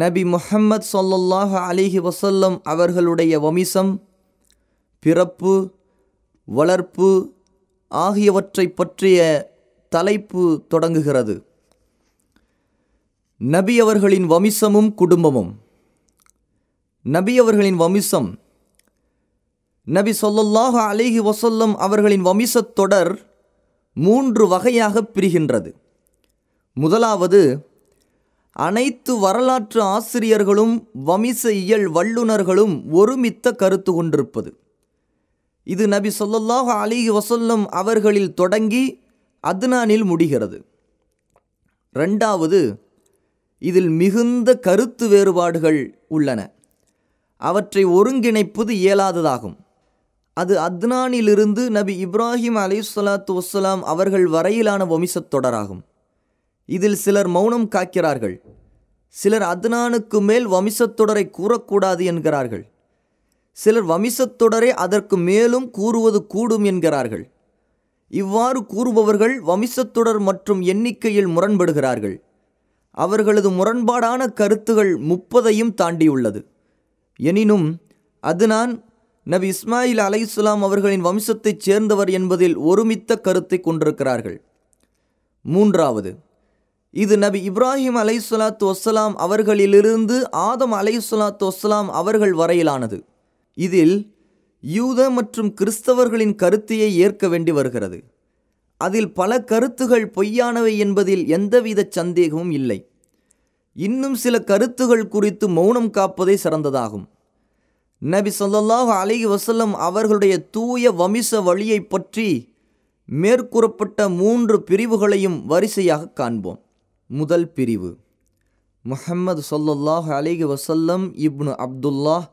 நபி முஹம்மது சொல்லல்லாஹ அலிஹி வசல்லம் அவர்களுடைய வம்சம் பிறப்பு வளர்ப்பு ஆகியவற்றை பற்றிய தலைப்பு தொடங்குகிறது. நபி அவர்களின் வம்சமும் குடும்பமும். நபி அவர்களின் வம்சம் நபி சொல்லல்லாஹ அலிஹி வசல்லம் அவர்களின் வம்சத் தொடர் மூன்று வகையாக பிரிகின்றது. முதலாவது அனைத்து வரலாற்று ஆசிரியர்களும் வமிச இயல் வல்லுநர்களும் ஒருமித்த கருத்து கொண்டிருப்பது. இது நபி ஸல்லல்லாஹு அலி வசல்லம் அவர்களில் தொடங்கி அத்னானில் முடிகிறது. ரெண்டாவது இதில் மிகுந்த கருத்து வேறுபாடுகள் உள்ளன. அவற்றை ஒருங்கிணைப்பது இயலாததாகும். அது அத்னானிலிருந்து நபி இப்ராஹிம் அலிஹுசலாத்து வசலாம் அவர்கள் வரையிலான வம்சத் தொடராகும் இதில் சிலர் மௌனம் காக்கிறார்கள். சிலர் அத்னானுக்கு மேல் வம்சத் தொடரை கூறக்கூடாது என்கிறார்கள். சிலர் வம்சத்தொடரை அதற்கு மேலும் கூறுவது கூடும் என்கிறார்கள். இவ்வாறு கூறுபவர்கள் வம்சத்தொடர் மற்றும் எண்ணிக்கையில் முரண்படுகிறார்கள். அவர்களது முரண்பாடான கருத்துகள் முப்பதையும் தாண்டியுள்ளது. எனினும் அதுனான் நபி இஸ்மாயில் அலைஹிஸ்ஸலாம் அவர்களின் வம்சத்தைச் சேர்ந்தவர் என்பதில் ஒருமித்த கருத்தை கொண்டிருக்கிறார்கள். மூன்றாவது இது நபி இப்ராஹிம் அலைஹிஸ்ஸலாத்து வஸ்ஸலாம் அவர்களிலிருந்து ஆதம் அலைஹிஸ்ஸலாத்து வஸ்ஸலாம் அவர்கள் வரையிலானது. இதில் யூத மற்றும் கிறிஸ்தவர்களின் கருத்தையே ஏற்க வேண்டி வருகிறது. அதில் பல கருத்துகள் பொய்யானவை என்பதில் எந்தவித சந்தேகமும் இல்லை. இன்னும் சில கருத்துகள் குறித்து மௌனம் காப்பதே சிறந்ததாகும். நபி ஸல்லல்லாஹு அலி வசல்லம் அவர்களுடைய தூய வமிச வழியை பற்றி மேற்கூறப்பட்ட மூன்று பிரிவுகளையும் வரிசையாக காண்போம். முதல் பிரிவு. முஹம்மது ஸல்லல்லாஹு அலிகி வசல்லம் இப்னு அப்துல்லாஹ்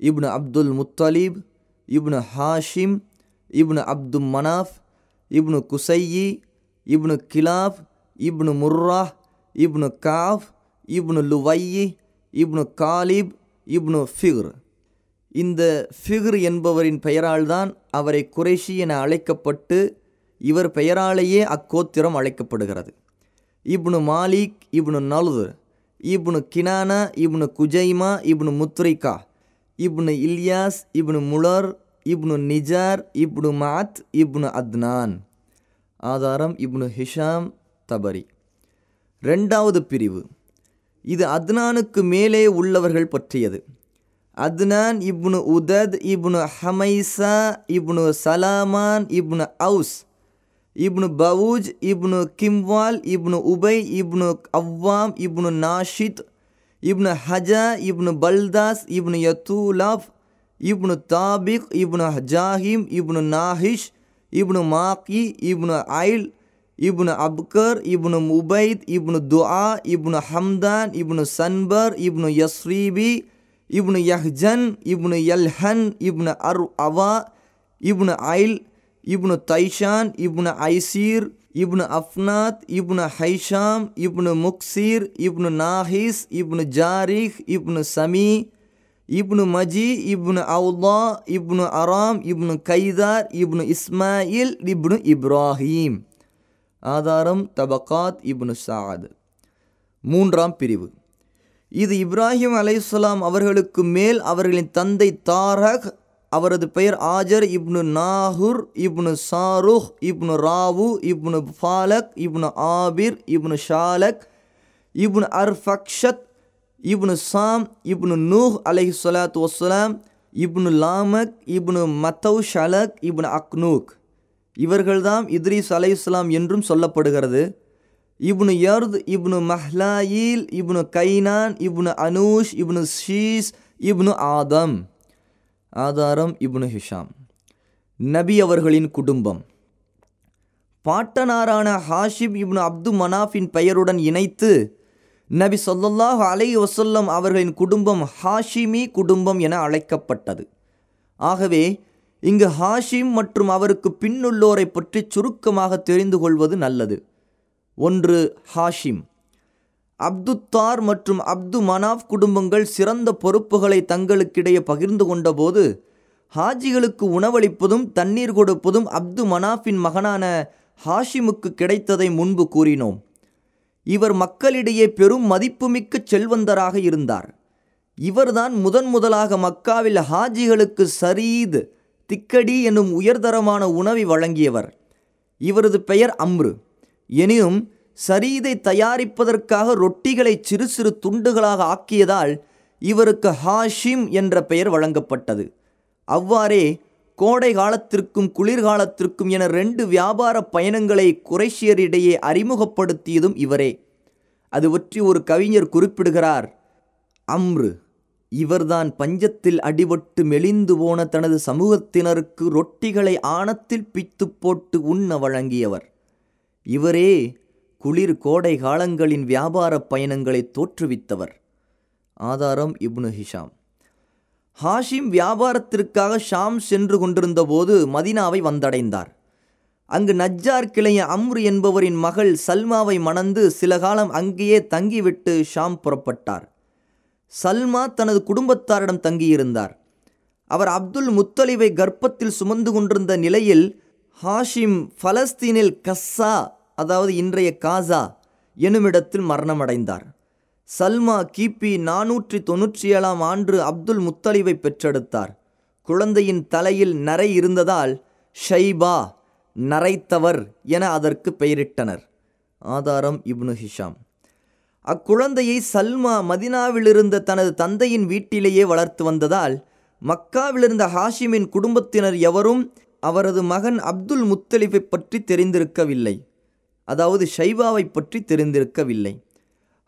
இப்னு அப்துல் முத்தலீப் இப்னு ஹாஷிம் இப்னு அப்து மனாஃப் இப்னு குசையி இப்னு கிலாப் இப்னு முர்ரா இப்னு காஃப் இப்னு லுவையி இப்னு காலிப் இப்னு ஃபிக்ர் இந்த ஃபிக்ர் என்பவரின் பெயரால்தான் அவரை குறைஷி என அழைக்கப்பட்டு இவர் பெயராலேயே அக்கோத்திரம் அழைக்கப்படுகிறது. இப்னு மாலிக் இப்னு நலுது இப்னு கினானா இப்னு குஜைமா இப்னு முத்ரிகா இப்னு இல்யாஸ் இப்னு முலர் இப்னு நிஜார் இப்னு மாத் இப்னு அத்னான். ஆதாரம் இப்னு ஹிஷாம் தபரி. ரெண்டாவது பிரிவு. இது அத்னானுக்கு மேலே உள்ளவர்கள் பற்றியது. அத்னான் இப்னு உதத் இப்னு ஹமைசா இப்னு சலாமான் இப்னு அவுஸ். இப்னு பவுஜ் இப்னு கிம்வால் இப்னு உபை இப்னு அவ்வாம் இப்னு நாஷித் இப்னு ஹஜா இப்னு பல்தாஸ் இப்னு யத்தூலாப் இப்னு தாபிக் இப்னு ஜாஹிம் இப்னு நாஹிஷ் இப்னு மாக்கி இப்னு ஐல் இப்னு அப்கர் இப்னு முபைத் இப்னு துஆ இப்னு ஹம்தான் இப்னு சன்பர் இப்னு யஸ்ரீபி இப்னு யஹ்ஜன் இப்னு யல்ஹன் இப்னு அர் அவா இப்னு ஐல் இப்னு தைஷான் இப்னு ஐசீர் இப்னு அஃப்னாத் இப்னு ஹைஷாம் இப்னு முக்சீர் இப்னு நாஹிஸ் இப்னு ஜாரிக் இப்னு சமி இப்னு மஜி இப்னு அவுதா இப்னு அராம் இப்னு கைதார் இப்னு இஸ்மாயில் இப்னு இப்ராஹீம். ஆதாரம் தபகாத் இப்னு சாத் மூன்றாம் பிரிவு. இது இப்ராஹிம் அலைஹிஸ்ஸலாம் அவர்களுக்கு மேல் அவர்களின் தந்தை தாரக் அவரது பெயர் ஆஜர் இப்னு நாஹுர் இப்னு சாருஹ் இப்னு ராவு இப்னு ஃபாலக் இப்னு ஆபிர் இப்னு ஷாலக் இப்னு அர்ஃபக்ஷத் இப்னு சாம் இப்னு நூஹ் அலஹி சொலாத் வசலாம் இப்னு லாமக் இப்னு மத்தவ் ஷலக் இப்னு அக்னூக். இவர்கள்தாம் இத்ரீஸ் அலைஹிஸ்ஸலாம் என்றும் சொல்லப்படுகிறது. இப்னு யர்த் இப்னு மஹ்லாயில் இப்னு கைனான் இப்னு அனூஷ் இப்னு ஷீஸ் இப்னு ஆதம். ஆதாரம் இப்னு ஹிஷாம். நபி அவர்களின் குடும்பம். பாட்டனாரான ஹாஷிப் இப்னு அப்து மனாஃபின் பெயருடன் இணைத்து நபி ஸல்லல்லாஹு அலை வசல்லம் அவர்களின் குடும்பம் ஹாஷிமி குடும்பம் என அழைக்கப்பட்டது. ஆகவே இங்கு ஹாஷிம் மற்றும் அவருக்கு பின்னுள்ளோரை பற்றி சுருக்கமாக தெரிந்து கொள்வது நல்லது. ஒன்று ஹாஷிம். அப்துத்தார் மற்றும் அப்து மனாஃப் குடும்பங்கள் சிறந்த பொறுப்புகளை தங்களுக்கிடையே பகிர்ந்து கொண்டபோது ஹாஜிகளுக்கு உணவளிப்பதும் தண்ணீர் கொடுப்பதும் அப்து மனாஃபின் மகனான ஹாஷிமுக்கு கிடைத்ததை முன்பு கூறினோம். இவர் மக்களிடையே பெரும் மதிப்புமிக்க செல்வந்தராக இருந்தார். இவர்தான் முதன் முதலாக மக்காவில் ஹாஜிகளுக்கு சரீத் திக்கடி என்னும் உயர்தரமான உணவை வழங்கியவர். இவரது பெயர் அம்ரு. எனினும் சரீதை தயாரிப்பதற்காக ரொட்டிகளை சிறு சிறு துண்டுகளாக ஆக்கியதால் இவருக்கு ஹாஷிம் என்ற பெயர் வழங்கப்பட்டது. அவ்வாறே கோடை காலத்திற்கும் குளிர்காலத்திற்கும் என ரெண்டு வியாபார பயணங்களை குறைஷியரிடையே அறிமுகப்படுத்தியதும் இவரே. அது பற்றி ஒரு கவிஞர் குறிப்பிடுகிறார். அம்ரு இவர்தான் பஞ்சத்தில் அடிபட்டு மெலிந்து போன தனது சமூகத்தினருக்கு ரொட்டிகளை ஆணத்தில் பித்து போட்டு உண்ண வழங்கியவர். இவரே குளிர் கோடை காலங்களின் வியாபார பயணங்களை தோற்றுவித்தவர். ஆதாரம் இப்னு ஹிஷாம். ஹாஷிம் வியாபாரத்திற்காக ஷாம் சென்று கொண்டிருந்த போது மதினாவை வந்தடைந்தார். அங்கு நஜ்ஜார் கிளைய அம்ரு என்பவரின் மகள் சல்மாவை மணந்து சில காலம் அங்கேயே தங்கிவிட்டு ஷாம் புறப்பட்டார். சல்மா தனது குடும்பத்தாரிடம் தங்கியிருந்தார். அவர் அப்துல் முத்தலிவை கர்ப்பத்தில் சுமந்து கொண்டிருந்த நிலையில் ஹாஷிம் பலஸ்தீனில் கஸ்ஸா அதாவது இன்றைய காசா எனுமிடத்தில் மரணமடைந்தார். சல்மா கிபி நானூற்றி தொன்னூற்றி ஏழாம் ஆண்டு அப்துல் முத்தலிவை பெற்றெடுத்தார். குழந்தையின் தலையில் நரை இருந்ததால் ஷைபா நரைத்தவர் என அதற்கு பெயரிட்டனர். ஆதாரம் இப்னு ஹிஷாம். அக்குழந்தையை சல்மா மதினாவிலிருந்த தனது தந்தையின் வீட்டிலேயே வளர்த்து வந்ததால் மக்காவிலிருந்த ஹாஷிமின் குடும்பத்தினர் எவரும் அவரது மகன் அப்துல் முத்தலிஃபை பற்றி தெரிந்திருக்கவில்லை. அதாவது ஷைபாவை பற்றி தெரிந்திருக்கவில்லை.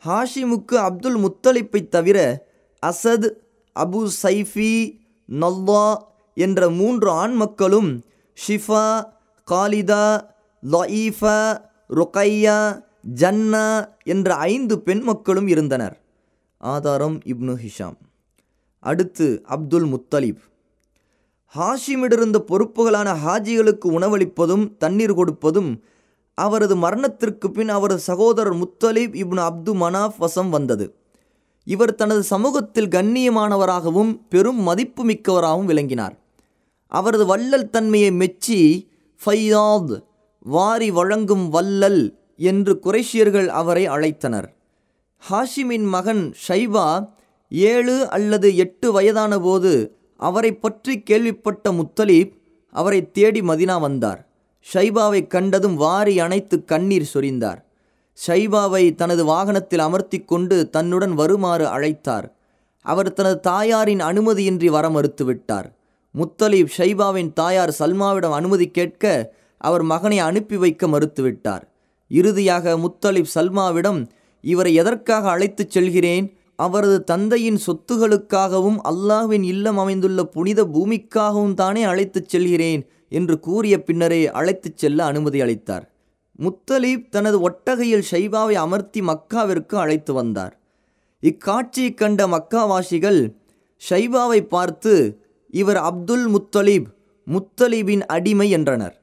ஹாஷிமுக்கு அப்துல் முத்தலிப்பை தவிர அசத் அபு சைஃபி நல்வா என்ற மூன்று ஆண் மக்களும் ஷிஃபா காலிதா லயீஃபா ருக்கையா ஜன்னா என்ற ஐந்து பெண் மக்களும் இருந்தனர். ஆதாரம் இப்னு ஹிஷாம். அடுத்து அப்துல் முத்தலிப். ஹாஷிமிடிருந்த பொறுப்புகளான ஹாஜிகளுக்கு உணவளிப்பதும் தண்ணீர் கொடுப்பதும் அவரது மரணத்திற்கு பின் அவரது சகோதரர் முத்தலீப் இப்னு அப்து மனாஃப் வசம் வந்தது. இவர் தனது சமூகத்தில் கண்ணியமானவராகவும் பெரும் மதிப்பு மிக்கவராகவும் விளங்கினார். அவரது வள்ளல் தன்மையை மெச்சி ஃபையாத் வாரி வழங்கும் வல்லல் என்று குறைஷியர்கள் அவரை அழைத்தனர். ஹாஷிமின் மகன் ஷைபா ஏழு அல்லது எட்டு வயதான போது அவரை பற்றி கேள்விப்பட்ட முத்தலீப் அவரை தேடி மதினா வந்தார். ஷைபாவை கண்டதும் வாரி அணைத்து கண்ணீர் சொரிந்தார். ஷைபாவை தனது வாகனத்தில் அமர்த்தி கொண்டு தன்னுடன் வருமாறு அழைத்தார். அவர் தனது தாயாரின் அனுமதியின்றி வர மறுத்துவிட்டார். முத்தலீப் ஷைபாவின் தாயார் சல்மாவிடம் அனுமதி கேட்க அவர் மகனை அனுப்பி வைக்க மறுத்துவிட்டார். இறுதியாக முத்தலிப் சல்மாவிடம் இவரை எதற்காக அழைத்துச் செல்கிறேன்? அவரது தந்தையின் சொத்துகளுக்காகவும் அல்லாஹ்வின் இல்லம் அமைந்துள்ள புனித பூமிக்காகவும் தானே அழைத்துச் செல்கிறேன். என்று கூறிய பின்னரே அழைத்துச் செல்ல அனுமதி அளித்தார். முத்தலீப் தனது ஒட்டகையில் ஷைபாவை அமர்த்தி மக்காவிற்கு அழைத்து வந்தார். இக்காட்சியை கண்ட மக்காவாசிகள் ஷைபாவை பார்த்து இவர் அப்துல் முத்தலீப் முத்தலீபின் அடிமை என்றனர்.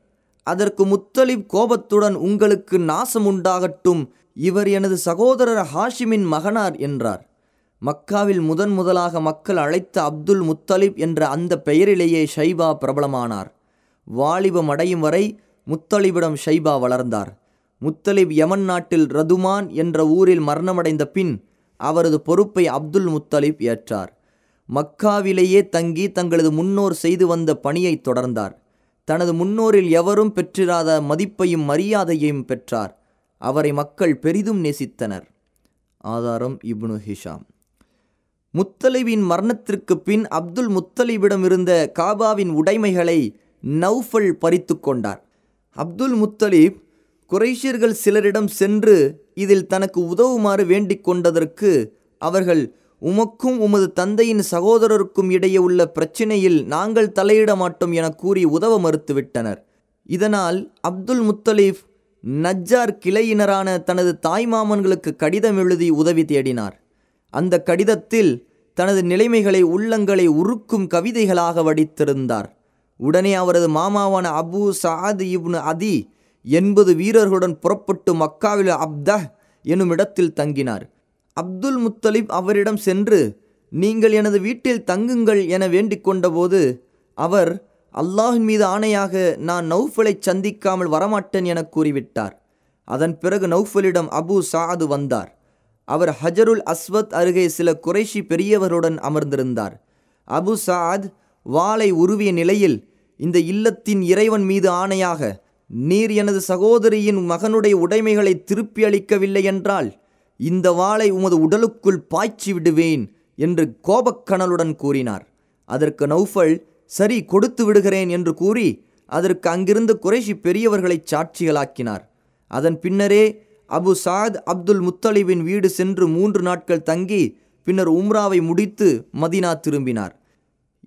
அதற்கு முத்தலிப் கோபத்துடன் உங்களுக்கு நாசம் உண்டாகட்டும் இவர் எனது சகோதரர் ஹாஷிமின் மகனார் என்றார். மக்காவில் முதன் முதலாக மக்கள் அழைத்த அப்துல் முத்தலிப் என்ற அந்த பெயரிலேயே ஷைபா பிரபலமானார். வாலிபம் அடையும் வரை முத்தலிபிடம் ஷைபா வளர்ந்தார். முத்தலிப் யமன் நாட்டில் ரதுமான் என்ற ஊரில் மரணமடைந்த பின் அவரது பொறுப்பை அப்துல் முத்தலிப் ஏற்றார். மக்காவிலேயே தங்கி தங்களது முன்னோர் செய்து வந்த பணியை தொடர்ந்தார். தனது முன்னோரில் எவரும் பெற்றிராத மதிப்பையும் மரியாதையையும் பெற்றார். அவரை மக்கள் பெரிதும் நேசித்தனர். ஆதாரம் இப்னு ஹிஷாம். முத்தலிபின் மரணத்திற்கு பின் அப்துல் முத்தலிபிடம் இருந்த காபாவின் உடைமைகளை நௌஃபல் பறித்து கொண்டார். அப்துல் முத்தலீப் குறைஷியர்கள் சிலரிடம் சென்று இதில் தனக்கு உதவுமாறு வேண்டிக் கொண்டதற்கு அவர்கள் உமக்கும் உமது தந்தையின் சகோதரருக்கும் இடையே உள்ள பிரச்சினையில் நாங்கள் தலையிட மாட்டோம் என கூறி உதவ மறுத்துவிட்டனர். இதனால் அப்துல் முத்தலீப் நஜ்ஜார் கிளையினரான தனது தாய்மாமன்களுக்கு கடிதம் எழுதி உதவி தேடினார். அந்த கடிதத்தில் தனது நிலைமைகளை உள்ளங்களை உருக்கும் கவிதைகளாக வடித்திருந்தார். உடனே அவரது மாமாவான அபு சாத் இப்னு அதி எண்பது வீரர்களுடன் புறப்பட்டு மக்காவில் அப்தஹ் எனும் இடத்தில் தங்கினார். அப்துல் முத்தலிப் அவரிடம் சென்று நீங்கள் எனது வீட்டில் தங்குங்கள் என வேண்டிக் கொண்டபோது அவர் அல்லாஹின் மீது ஆணையாக நான் நௌஃபலை சந்திக்காமல் வரமாட்டேன் என கூறிவிட்டார். அதன் பிறகு நௌஃபலிடம் அபு சாது வந்தார். அவர் ஹஜருல் அஸ்வத் அருகே சில குறைஷி பெரியவருடன் அமர்ந்திருந்தார். அபு சாத் வாளை உருவிய நிலையில் இந்த இல்லத்தின் இறைவன் மீது ஆணையாக நீர் எனது சகோதரியின் மகனுடைய உடைமைகளை திருப்பி அளிக்கவில்லை என்றால் இந்த வாளை உமது உடலுக்குள் பாய்ச்சி விடுவேன் என்று கோபக்கணலுடன் கூறினார். அதற்கு நௌஃபல் சரி கொடுத்து விடுகிறேன் என்று கூறி அதற்கு அங்கிருந்து குறைஷி பெரியவர்களை சாட்சிகளாக்கினார். அதன் பின்னரே அபு சாத் அப்துல் முத்தலிபின் வீடு சென்று மூன்று நாட்கள் தங்கி பின்னர் உம்ராவை முடித்து மதினா திரும்பினார்.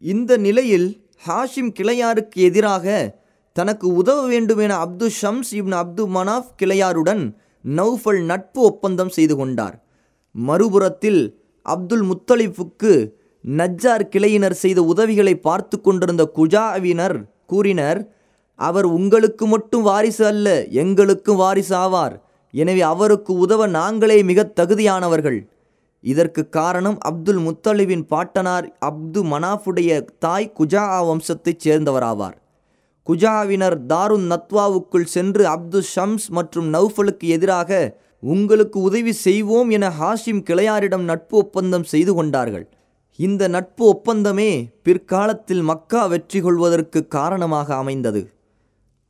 இந்த நிலையில் ஹாஷிம் கிளையாருக்கு எதிராக தனக்கு உதவ வேண்டும் என அப்து ஷம்ஸ் இப்னு அப்து மனாஃப் கிளையாருடன் நௌஃபல் நட்பு ஒப்பந்தம் செய்து கொண்டார். மறுபுறத்தில் அப்துல் முத்தலிஃபுக்கு நஜ்ஜார் கிளையினர் செய்த உதவிகளை பார்த்து கொண்டிருந்த குஜாவினர் கூறினர் அவர் உங்களுக்கு மட்டும் வாரிசு அல்ல எங்களுக்கும் வாரிசு ஆவார். எனவே அவருக்கு உதவ நாங்களே மிக தகுதியானவர்கள். இதற்கு காரணம் அப்துல் முத்தலிபின் பாட்டனார் அப்து மனாஃபுடைய தாய் குஜா வம்சத்தைச் சேர்ந்தவராவார். குஜாவினர் தாருன் நத்வாவுக்குள் சென்று அப்து ஷம்ஸ் மற்றும் நௌஃபலுக்கு எதிராக உங்களுக்கு உதவி செய்வோம் என ஹாஷிம் கிளையாரிடம் நட்பு ஒப்பந்தம் செய்து கொண்டார்கள். இந்த நட்பு ஒப்பந்தமே பிற்காலத்தில் மக்கா வெற்றி கொள்வதற்கு காரணமாக அமைந்தது.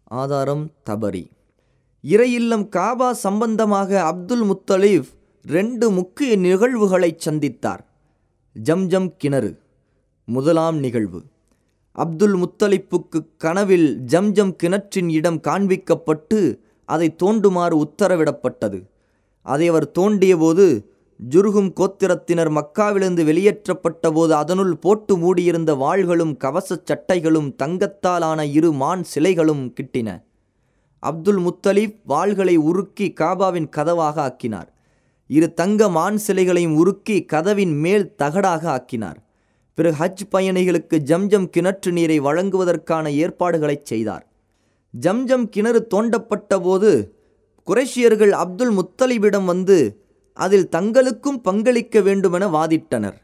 ஆதாரம் தபரி. இறையில்லம் காபா சம்பந்தமாக அப்துல் முத்தலீப் ரெண்டு முக்கிய நிகழ்வுகளை சந்தித்தார். ஜம்ஜம் கிணறு முதலாம் நிகழ்வு. அப்துல் முத்தலிப்புக்கு கனவில் ஜம்ஜம் கிணற்றின் இடம் காண்பிக்கப்பட்டு அதை தோண்டுமாறு உத்தரவிடப்பட்டது. அதை அவர் தோண்டியபோது ஜுருகும் கோத்திரத்தினர் மக்காவிலிருந்து வெளியேற்றப்பட்ட போது அதனுள் போட்டு மூடியிருந்த வாள்களும் கவசச் சட்டைகளும் தங்கத்தாலான இரு மான் சிலைகளும் கிட்டின. அப்துல் முத்தலீப் வாள்களை உருக்கி காபாவின் கதவாக ஆக்கினார். இரு தங்க மான் சிலைகளையும் உருக்கி கதவின் மேல் தகடாக ஆக்கினார். பிறகு ஹஜ் பயணிகளுக்கு ஜம்ஜம் கிணற்று நீரை வழங்குவதற்கான ஏற்பாடுகளை செய்தார். ஜம்ஜம் கிணறு தோண்டப்பட்ட போது குரேஷியர்கள் அப்துல் முத்தலிபிடம் வந்து அதில் தங்களுக்கும் பங்களிக்க வேண்டுமென வாதிட்டனர்.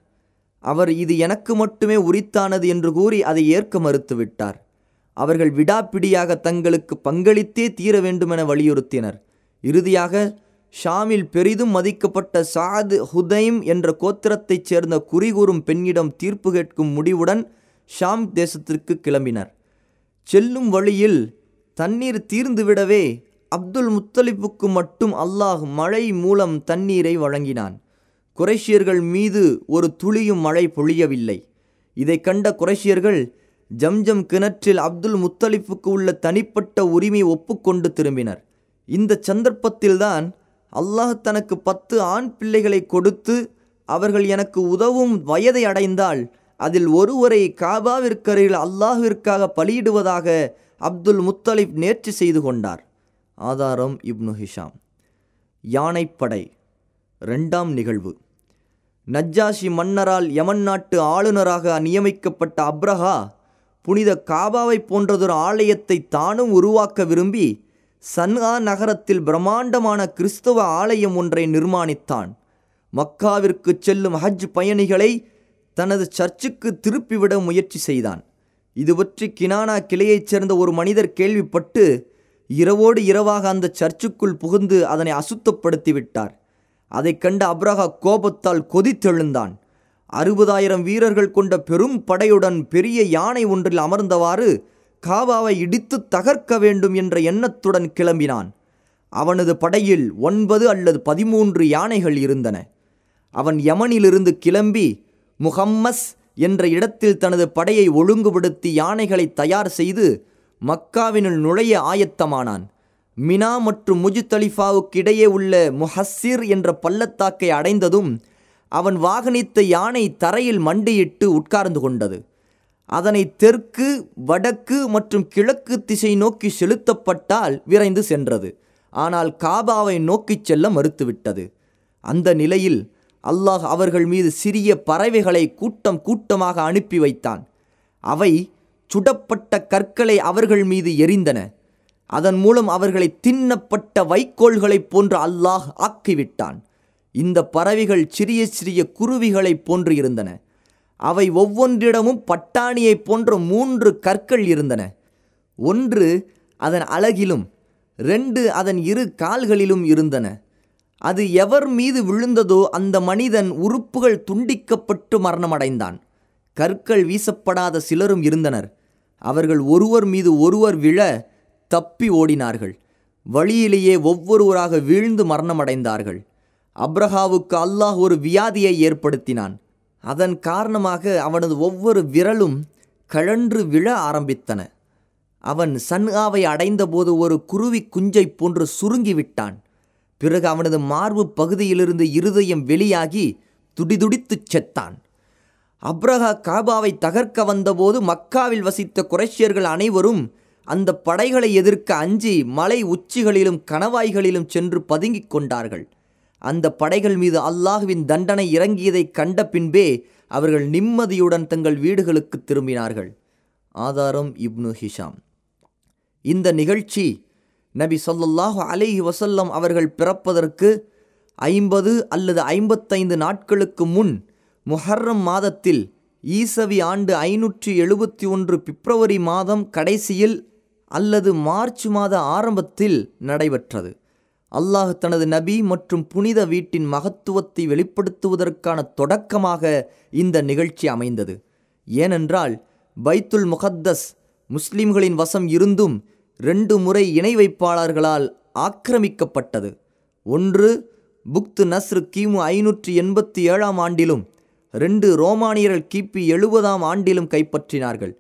அவர் இது எனக்கு மட்டுமே உரித்தானது என்று கூறி அதை ஏற்க மறுத்துவிட்டார். அவர்கள் விடாப்பிடியாக தங்களுக்கு பங்களித்தே தீர வேண்டுமென வலியுறுத்தினர். இறுதியாக ஷாமில் பெரிதும் மதிக்கப்பட்ட சாது ஹுதைம் என்ற கோத்திரத்தைச் சேர்ந்த குறிகூறும் பெண்ணிடம் தீர்ப்பு கேட்கும் முடிவுடன் ஷாம் தேசத்திற்கு கிளம்பினர். செல்லும் வழியில் தண்ணீர் தீர்ந்துவிடவே அப்துல் முத்தலிப்புக்கு மட்டும் அல்லாஹ் மழை மூலம் தண்ணீரை வழங்கினான். குறைஷியர்கள் மீது ஒரு துளியும் மழை பொழியவில்லை. இதை கண்ட குறைஷியர்கள் ஜம்ஜம் கிணற்றில் அப்துல் முத்தலிப்புக்கு உள்ள தனிப்பட்ட உரிமை ஒப்புக்கொண்டு திரும்பினர். இந்த சந்தர்ப்பத்தில்தான் அல்லாஹ் தனக்கு பத்து ஆண் பிள்ளைகளை கொடுத்து அவர்கள் எனக்கு உதவும் வயதை அடைந்தால் அதில் ஒருவரை காபாவிற்கரையில் அல்லாஹிற்காக பலியிடுவதாக அப்துல் முத்தலிப் நேர்ச்சி செய்து கொண்டார். ஆதாரம் இப்னு ஹிஷாம். யானைப்படை. ரெண்டாம் நிகழ்வு. நஜ்ஜாஷி மன்னரால் யமன் நாட்டு ஆளுநராக நியமிக்கப்பட்ட அப்ரஹா புனித காபாவை போன்றதொரு ஆலயத்தை தானும் உருவாக்க விரும்பி சன்ஹா நகரத்தில் பிரம்மாண்டமான கிறிஸ்தவ ஆலயம் ஒன்றை நிர்மாணித்தான். மக்காவிற்கு செல்லும் ஹஜ் பயணிகளை தனது சர்ச்சுக்கு திருப்பிவிட முயற்சி செய்தான். இது பற்றி கினானா கிளையைச் சேர்ந்த ஒரு மனிதர் கேள்விப்பட்டு இரவோடு இரவாக அந்த சர்ச்சுக்குள் புகுந்து அதனை அசுத்தப்படுத்தி விட்டார் கண்ட அப்ரஹா கோபத்தால் கொதித்தெழுந்தான். அறுபதாயிரம் வீரர்கள் கொண்ட பெரும் படையுடன் பெரிய யானை ஒன்றில் அமர்ந்தவாறு காபாவை இடித்து தகர்க்க வேண்டும் என்ற எண்ணத்துடன் கிளம்பினான். அவனது படையில் ஒன்பது அல்லது பதிமூன்று யானைகள் இருந்தன. அவன் யமனிலிருந்து கிளம்பி முஹம்மஸ் என்ற இடத்தில் தனது படையை ஒழுங்குபடுத்தி யானைகளை தயார் செய்து மக்காவினுள் நுழைய ஆயத்தமானான். மினா மற்றும் முஜுத்தலிஃபாவுக்கு இடையே உள்ள முஹஸ்ஸிர் என்ற பள்ளத்தாக்கை அடைந்ததும் அவன் வாகனித்த யானை தரையில் மண்டியிட்டு உட்கார்ந்து கொண்டது. அதனை தெற்கு வடக்கு மற்றும் கிழக்கு திசை நோக்கி செலுத்தப்பட்டால் விரைந்து சென்றது. ஆனால் காபாவை நோக்கிச் செல்ல மறுத்துவிட்டது. அந்த நிலையில் அல்லாஹ் அவர்கள் மீது சிறிய பறவைகளை கூட்டம் கூட்டமாக அனுப்பி வைத்தான். அவை சுடப்பட்ட கற்களை அவர்கள் மீது எரிந்தன. அதன் மூலம் அவர்களை தின்னப்பட்ட வைக்கோல்களைப் போன்று அல்லாஹ் ஆக்கிவிட்டான். இந்த பறவைகள் சிறிய சிறிய குருவிகளைப் போன்று இருந்தன. அவை ஒவ்வொன்றிடமும் பட்டாணியைப் போன்ற மூன்று கற்கள் இருந்தன. ஒன்று அதன் அழகிலும் ரெண்டு அதன் இரு கால்களிலும் இருந்தன. அது எவர் மீது விழுந்ததோ அந்த மனிதன் உறுப்புகள் துண்டிக்கப்பட்டு மரணமடைந்தான். கற்கள் வீசப்படாத சிலரும் இருந்தனர். அவர்கள் ஒருவர் மீது ஒருவர் விழ தப்பி ஓடினார்கள். வழியிலேயே ஒவ்வொருவராக வீழ்ந்து மரணமடைந்தார்கள். அப்ரஹாவுக்கு அல்லாஹ் ஒரு வியாதியை ஏற்படுத்தினான். அதன் காரணமாக அவனது ஒவ்வொரு விரலும் கழன்று விழ ஆரம்பித்தன. அவன் சன்ஆவை அடைந்தபோது ஒரு குருவி குஞ்சை போன்று சுருங்கிவிட்டான். பிறகு அவனது மார்பு பகுதியிலிருந்து இருதயம் வெளியாகி துடிதுடித்துச் செத்தான். அப்ரஹா காபாவை தகர்க்க வந்தபோது மக்காவில் வசித்த குரேஷியர்கள் அனைவரும் அந்த படைகளை எதிர்க்க அஞ்சி மலை உச்சிகளிலும் கணவாய்களிலும் சென்று பதுங்கிக் கொண்டார்கள். அந்த படைகள் மீது அல்லாஹுவின் தண்டனை இறங்கியதை கண்ட பின்பே அவர்கள் நிம்மதியுடன் தங்கள் வீடுகளுக்கு திரும்பினார்கள். ஆதாரம் இப்னு ஹிஷாம். இந்த நிகழ்ச்சி நபி ஸல்லல்லாஹு அலைஹி வசல்லம் அவர்கள் பிறப்பதற்கு ஐம்பது அல்லது ஐம்பத்தைந்து நாட்களுக்கு முன் முஹர்ரம் மாதத்தில் ஈசவி ஆண்டு ஐநூற்றி எழுபத்தி ஒன்று பிப்ரவரி மாதம் கடைசியில் அல்லது மார்ச் மாத ஆரம்பத்தில் நடைபெற்றது. அல்லாஹ் தனது நபி மற்றும் புனித வீட்டின் மகத்துவத்தை வெளிப்படுத்துவதற்கான தொடக்கமாக இந்த நிகழ்ச்சி அமைந்தது. ஏனென்றால் பைத்துல் முகத்தஸ் முஸ்லிம்களின் வசம் இருந்தும் ரெண்டு முறை இணை வைப்பாளர்களால் ஆக்கிரமிக்கப்பட்டது. ஒன்று புக்து நஸ்ரு கிமு ஐநூற்றி எண்பத்தி ஏழாம் ஆண்டிலும் ரெண்டு ரோமானியர்கள் கிபி எழுபதாம் ஆண்டிலும் கைப்பற்றினார்கள்.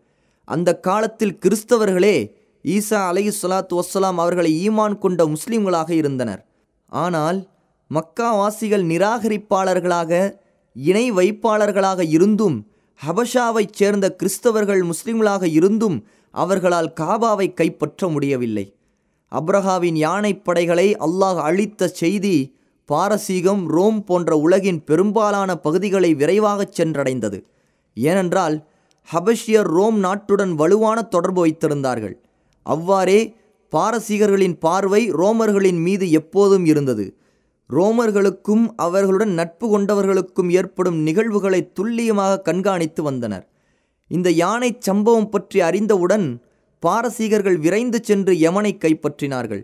அந்த காலத்தில் கிறிஸ்தவர்களே ஈசா அலைஹி ஸலாத்து வசலாம் அவர்களை ஈமான் கொண்ட முஸ்லீம்களாக இருந்தனர். ஆனால் மக்காவாசிகள் நிராகரிப்பாளர்களாக இணை வைப்பாளர்களாக இருந்தும் ஹபஷாவைச் சேர்ந்த கிறிஸ்தவர்கள் முஸ்லிம்களாக இருந்தும் அவர்களால் காபாவை கைப்பற்ற முடியவில்லை. அப்ரஹாவின் யானைப்படைகளை அல்லாஹ் அழித்த செய்தி பாரசீகம் ரோம் போன்ற உலகின் பெரும்பாலான பகுதிகளை விரைவாகச் சென்றடைந்தது. ஏனென்றால் ஹபஷியர் ரோம் நாட்டுடன் வலுவான தொடர்பு வைத்திருந்தார்கள். அவ்வாறே பாரசீகர்களின் பார்வை ரோமர்களின் மீது எப்போதும் இருந்தது. ரோமர்களுக்கும் அவர்களுடன் நட்பு கொண்டவர்களுக்கும் ஏற்படும் நிகழ்வுகளை துல்லியமாக கண்காணித்து வந்தனர். இந்த யானை சம்பவம் பற்றி அறிந்தவுடன் பாரசீகர்கள் விரைந்து சென்று யமனை கைப்பற்றினார்கள்.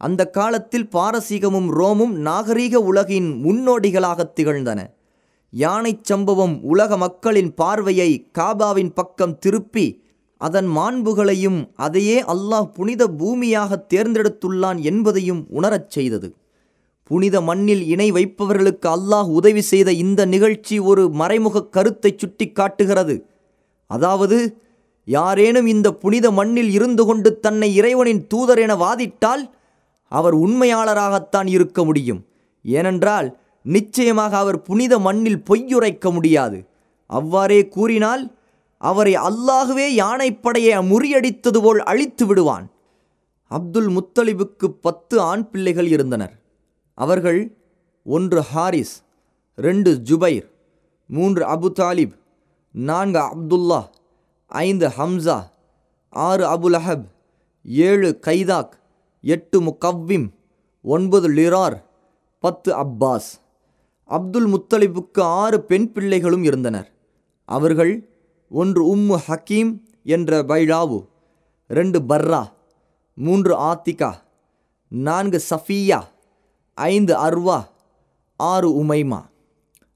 அந்த காலத்தில் பாரசீகமும் ரோமும் நாகரீக உலகின் முன்னோடிகளாக திகழ்ந்தன. யானை சம்பவம் உலக மக்களின் பார்வையை காபாவின் பக்கம் திருப்பி அதன் மாண்புகளையும் அதையே அல்லாஹ் புனித பூமியாக தேர்ந்தெடுத்துள்ளான் என்பதையும் உணரச் செய்தது. புனித மண்ணில் இணை வைப்பவர்களுக்கு அல்லாஹ் உதவி செய்த இந்த நிகழ்ச்சி ஒரு மறைமுக கருத்தை சுட்டி காட்டுகிறது. அதாவது யாரேனும் இந்த புனித மண்ணில் இருந்து கொண்டு தன்னை இறைவனின் தூதர் என வாதிட்டால் அவர் உண்மையாளராகத்தான் இருக்க முடியும். ஏனென்றால் நிச்சயமாக அவர் புனித மண்ணில் பொய்யுரைக்க முடியாது. அவ்வாறே கூறினால் அவரை அல்லாகவே யானைப்படையை முறியடித்தது போல் அழித்து விடுவான். அப்துல் முத்தலிபுக்கு பத்து ஆண் பிள்ளைகள் இருந்தனர். அவர்கள் ஒன்று ஹாரிஸ் ரெண்டு ஜுபைர் மூன்று அபு தாலிப் நான்கு அப்துல்லா ஐந்து ஹம்சா ஆறு அபுலஹப் ஏழு கைதாக் எட்டு முகவ்விம் ஒன்பது லிரார் பத்து அப்பாஸ். அப்துல் முத்தலிபுக்கு ஆறு பெண் பிள்ளைகளும் இருந்தனர். அவர்கள் ஒன்று உம்மு ஹக்கீம் என்ற பைழாவு ரெண்டு பர்ரா மூன்று ஆத்திகா நான்கு சஃபியா ஐந்து அர்வா ஆறு உமைமா.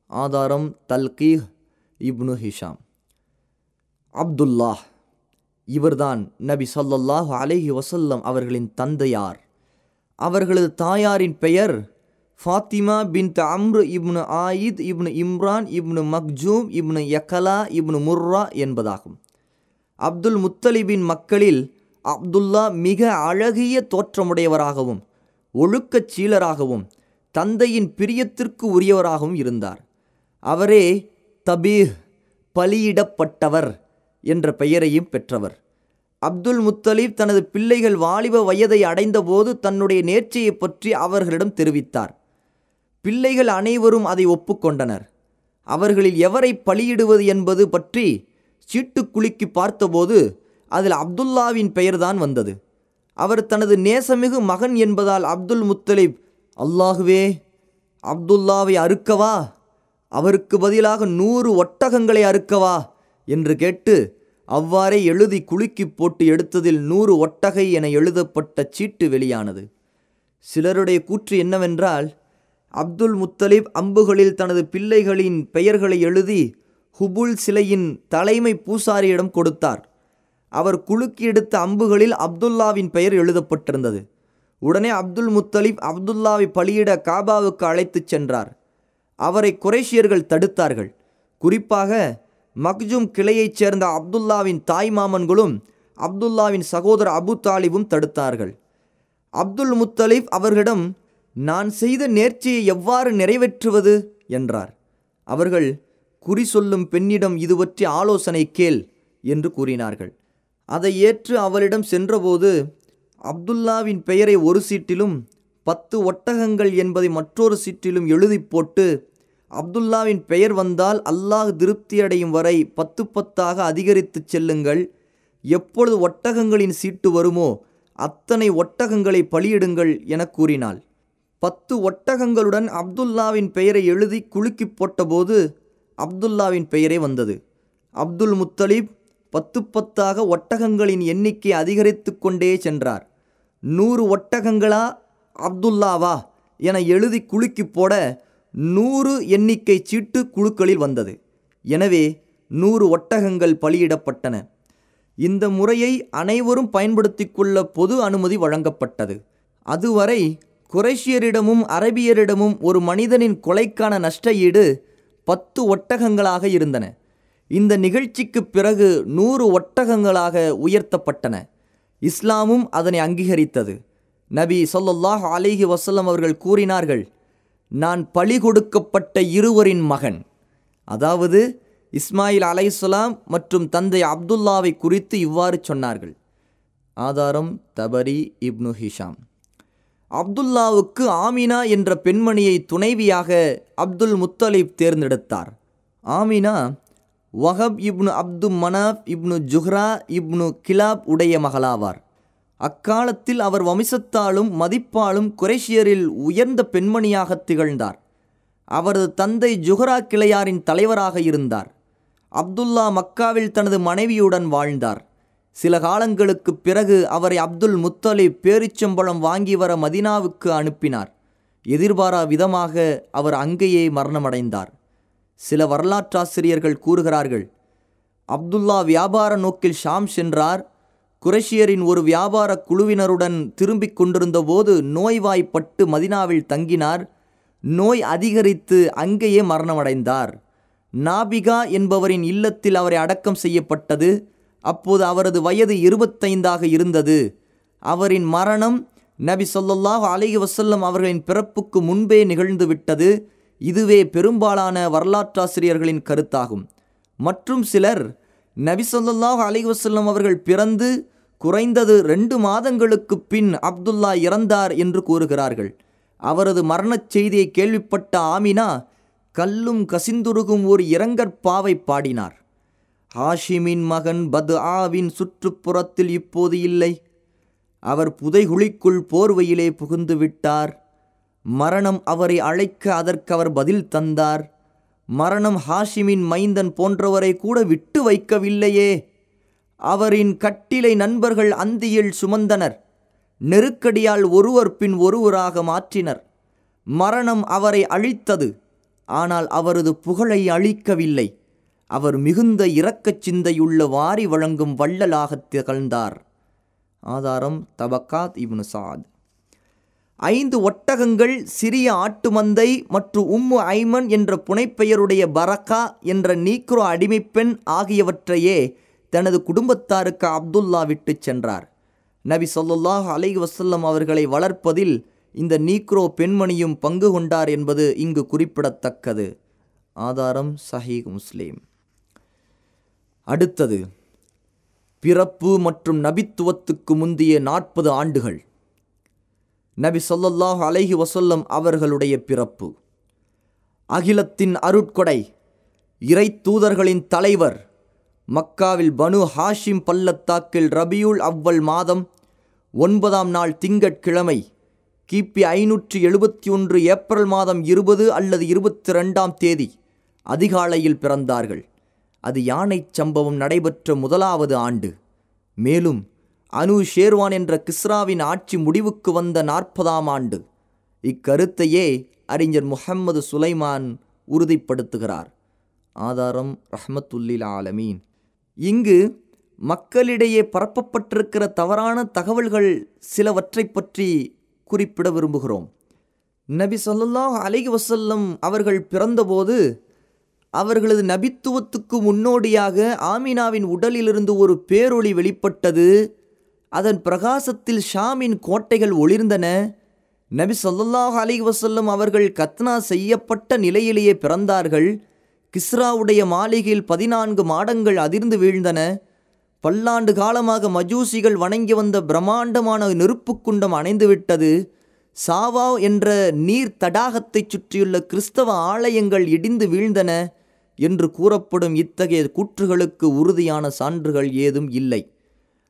ஆதாரம் தல்கீஹ் இப்னு ஹிஷாம். அப்துல்லாஹ் இவர்தான் நபி சொல்லல்லாஹு அலஹி வசல்லம் அவர்களின் தந்தையார். அவர்களது தாயாரின் பெயர் ஃபாத்திமா பின் அம்ரு இப்னு ஆயித் இப்னு இம்ரான் இப்னு மக்ஜூம் இப்னு யக்கலா இப்னு முர்ரா என்பதாகும். அப்துல் முத்தலிபின் மக்களில் அப்துல்லா மிக அழகிய தோற்றமுடையவராகவும் ஒழுக்கச் சீலராகவும் தந்தையின் பிரியத்திற்கு உரியவராகவும் இருந்தார். அவரே தபீஹ் பலியிடப்பட்டவர் என்ற பெயரையும் பெற்றவர். அப்துல் முத்தலீப் தனது பிள்ளைகள் வாலிப வயதை அடைந்தபோது தன்னுடைய நேர்ச்சியை பற்றி அவர்களிடம் தெரிவித்தார். பிள்ளைகள் அனைவரும் அதை ஒப்புக்கொண்டனர். அவர்களில் எவரை பலியிடுவது என்பது பற்றி சீட்டு குலுக்கி பார்த்தபோது அதில் அப்துல்லாவின் பெயர்தான் வந்தது. அவர் தனது நேசமிகு மகன் என்பதால் அப்துல் முத்தலிப் அல்லாகுவே அப்துல்லாவை அறுக்கவா? அவருக்கு பதிலாக நூறு ஒட்டகங்களை அறுக்கவா? என்று கேட்டு அவ்வாறே எழுதி குலுக்கி போட்டு எடுத்ததில் நூறு ஒட்டகை என எழுதப்பட்ட சீட்டு வெளியானது. சிலருடைய கூற்று என்னவென்றால் அப்துல் முத்தலிப் அம்புகளில் தனது பிள்ளைகளின் பெயர்களை எழுதி ஹுபுல் சிலையின் தலைமை பூசாரியிடம் கொடுத்தார். அவர் குலுக்கி எடுத்த அம்புகளில் அப்துல்லாவின் பெயர் எழுதப்பட்டிருந்தது. உடனே அப்துல் முத்தலிப் அப்துல்லாவை பலியிட காபாவுக்கு அழைத்துச் சென்றார். அவரை குரேஷியர்கள் தடுத்தார்கள். குறிப்பாக மக்ஜும் கிளையைச் சேர்ந்த அப்துல்லாவின் தாய் மாமன்களும் அப்துல்லாவின் சகோதரர் அபு தாலிபும் தடுத்தார்கள். அப்துல் முத்தலிப் அவர்களிடம் நான் செய்த நேர்ச்சியை எவ்வாறு நிறைவேற்றுவது? என்றார். அவர்கள் குறி சொல்லும் பெண்ணிடம் இது பற்றி ஆலோசனை கேள் என்று கூறினார்கள். அதை ஏற்று அவளிடம் சென்றபோது அப்துல்லாவின் பெயரை ஒரு சீட்டிலும் பத்து ஒட்டகங்கள் என்பதை மற்றொரு சீட்டிலும் எழுதி போட்டு அப்துல்லாவின் பெயர் வந்தால் அல்லாஹ் திருப்தியடையும் வரை பத்து பத்தாக அதிகரித்துச் செல்லுங்கள். எப்பொழுது ஒட்டகங்களின் சீட்டு வருமோ அத்தனை ஒட்டகங்களை பலியிடுங்கள் என கூறினாள். பத்து ஒட்டகங்களுடன் அப்துல்லாவின் பெயரை எழுதி குலுக்கி போட்டபோது அப்துல்லாவின் பெயரே வந்தது. அப்துல் முத்தலிப் பத்து பத்தாக ஒட்டகங்களின் எண்ணிக்கை அதிகரித்து கொண்டே சென்றார். நூறு ஒட்டகங்களா அப்துல்லாவா என எழுதி குலுக்கி போட நூறு எண்ணிக்கை சீட்டு குழுக்களில் வந்தது. எனவே நூறு ஒட்டகங்கள் பலியிடப்பட்டன. இந்த முறையை அனைவரும் பயன்படுத்தி கொள்ள பொது அனுமதி வழங்கப்பட்டது. அதுவரை குரேஷியரிடமும் அரபியரிடமும் ஒரு மனிதனின் கொலைக்கான நஷ்ட ஈடு பத்து ஒட்டகங்களாக இருந்தன. இந்த நிகழ்ச்சிக்கு பிறகு நூறு ஒட்டகங்களாக உயர்த்தப்பட்டன. இஸ்லாமும் அதனை அங்கீகரித்தது. நபி சொல்லல்லாஹ் அலிஹி வசல்லம் அவர்கள் கூறினார்கள் நான் பழி கொடுக்கப்பட்ட இருவரின் மகன். அதாவது இஸ்மாயில் அலைசலாம் மற்றும் தந்தை அப்துல்லாவை குறித்து இவ்வாறு சொன்னார்கள். ஆதாரம் தபரி இப்னு ஹிஷாம். அப்துல்லாவுக்கு ஆமினா என்ற பெண்மணியை துணைவியாக அப்துல் முத்தலிப் தேர்ந்தெடுத்தார். ஆமினா வஹப் இப்னு அப்து மனாப் இப்னு ஜுஹ்ரா இப்னு கிலாப் உடைய மகளாவார். அக்காலத்தில் அவர் வம்சத்தாலும் மதிப்பாலும் குரேஷியரில் உயர்ந்த பெண்மணியாக திகழ்ந்தார். அவரது தந்தை ஜுஹரா கிளையாரின் தலைவராக இருந்தார். அப்துல்லா மக்காவில் தனது மனைவியுடன் வாழ்ந்தார். சில காலங்களுக்கு பிறகு அவரை அப்துல் முத்தலிப் பேரிச்சம்பழம் வாங்கி வர மதினாவுக்கு அனுப்பினார். எதிர்பாரா விதமாக அவர் அங்கேயே மரணமடைந்தார். சில வரலாற்றாசிரியர்கள் கூறுகிறார்கள் அப்துல்லா வியாபார நோக்கில் ஷாம் சென்றார். குரேஷியரின் ஒரு வியாபார குழுவினருடன் திரும்பிக் கொண்டிருந்தபோது நோய்வாய்ப்பட்டு மதினாவில் தங்கினார். நோய் அதிகரித்து அங்கேயே மரணமடைந்தார். நாபிகா என்பவரின் இல்லத்தில் அவரை அடக்கம் செய்யப்பட்டது. அப்போது அவரது வயது இருபத்தைந்தாக இருந்தது. அவரின் மரணம் நபி சொல்லாஹ் அலிஹி வசல்லம் அவர்களின் பிறப்புக்கு முன்பே நிகழ்ந்து விட்டது. இதுவே பெரும்பாலான வரலாற்றாசிரியர்களின் கருத்தாகும். மற்றும் சிலர் நபி சொல்லாஹ் அலி வசல்லம் அவர்கள் பிறந்து குறைந்தது ரெண்டு மாதங்களுக்கு பின் அப்துல்லா இறந்தார் என்று கூறுகிறார்கள். அவரது மரணச் செய்தியை கேள்விப்பட்ட ஆமினா கல்லும் கசிந்துருகும் ஒரு இரங்கற்பாவை பாடினார். ஹாஷிமின் மகன் பத் ஆவின் சுற்றுப்புறத்தில் இப்போது இல்லை. அவர் புதைகுழிக்குள் போர்வையிலே புகுந்து விட்டார். மரணம் அவரை அழைக்க அதற்கு அவர் பதில் தந்தார். மரணம் ஹாஷிமின் மைந்தன் போன்றவரை கூட விட்டு வைக்கவில்லையே. அவரின் கட்டிலை நண்பர்கள் அந்தியில் சுமந்தனர். நெருக்கடியால் ஒருவர் பின் ஒருவராக மாற்றினர். மரணம் அவரை அழித்தது. ஆனால் அவரது புகழை அழிக்கவில்லை. அவர் மிகுந்த இரக்கச் சிந்தையுள்ள வாரி வழங்கும் வள்ளலாக திகழ்ந்தார். ஆதாரம் தபக்காத் இப்னு சாத். ஐந்து ஒட்டகங்கள் சிறிய ஆட்டுமந்தை மற்றும் உம்மு ஐமன் என்ற புனைப்பெயருடைய பரக்கா என்ற நீக்ரோ அடிமைப்பெண் ஆகியவற்றையே தனது குடும்பத்தாருக்கு அப்துல்லா விட்டு சென்றார். நபி சொல்லுல்லாஹ் அலை வசல்லம் அவர்களை வளர்ப்பதில் இந்த நீக்ரோ பெண்மணியும் பங்கு கொண்டார் என்பது இங்கு குறிப்பிடத்தக்கது. ஆதாரம் சஹீக் முஸ்லீம். அடுத்தது பிறப்பு மற்றும் நபித்துவத்துக்கு முந்தைய நாற்பது ஆண்டுகள். நபி சொல்லல்லாஹ் அலைஹி வசல்லம் அவர்களுடைய பிறப்பு. அகிலத்தின் அருட்கொடை இறை தூதர்களின் தலைவர் மக்காவில் பனு ஹாஷிம் பள்ளத்தாக்கில் ரபியுல் அவ்வல் மாதம் ஒன்பதாம் நாள் திங்கட்கிழமை கிபி ஐநூற்றி எழுபத்தி ஒன்று ஏப்ரல் மாதம் இருபது அல்லது இருபத்தி ரெண்டாம் தேதி அதிகாலையில் பிறந்தார்கள். அது யானைச் சம்பவம் நடைபெற்ற முதலாவது ஆண்டு. மேலும் அனு ஷேர்வான் என்ற கிஸ்ராவின் ஆட்சி முடிவுக்கு வந்த நாற்பதாம் ஆண்டு. இக்கருத்தையே அறிஞர் முஹம்மது சுலைமான் உறுதிப்படுத்துகிறார். ஆதாரம் ரஹமத்துல்லில் ஆலமீன். இங்கு மக்களிடையே பரப்பப்பட்டிருக்கிற தவறான தகவல்கள் சிலவற்றை பற்றி குறிப்பிட விரும்புகிறோம். நபி சொல்லாஹ் அலைஹி வசல்லம் அவர்கள் பிறந்தபோது அவர்களது நபித்துவத்துக்கு முன்னோடியாக ஆமினாவின் உடலிலிருந்து ஒரு பேரொளி வெளிப்பட்டது. அதன் பிரகாசத்தில் ஷாமின் கோட்டைகள் ஒளிர்ந்தன. நபி சொல்லாஹ் அலி வசல்லம் அவர்கள் கத்னா செய்யப்பட்ட நிலையிலேயே பிறந்தார்கள். கிஸ்ராவுடைய மாளிகையில் பதினான்கு மாடங்கள் அதிர்ந்து வீழ்ந்தன. பல்லாண்டு காலமாக மஜூசிகள் வணங்கி வந்த பிரம்மாண்டமான நெருப்பு குண்டம் அணைந்துவிட்டது சாவா என்ற நீர் தடாகத்தைச் சுற்றியுள்ள கிறிஸ்தவ ஆலயங்கள் இடிந்து வீழ்ந்தன. என்று கூறப்படும் இத்தகைய கூற்றுகளுக்கு உறுதியான சான்றுகள் ஏதும் இல்லை.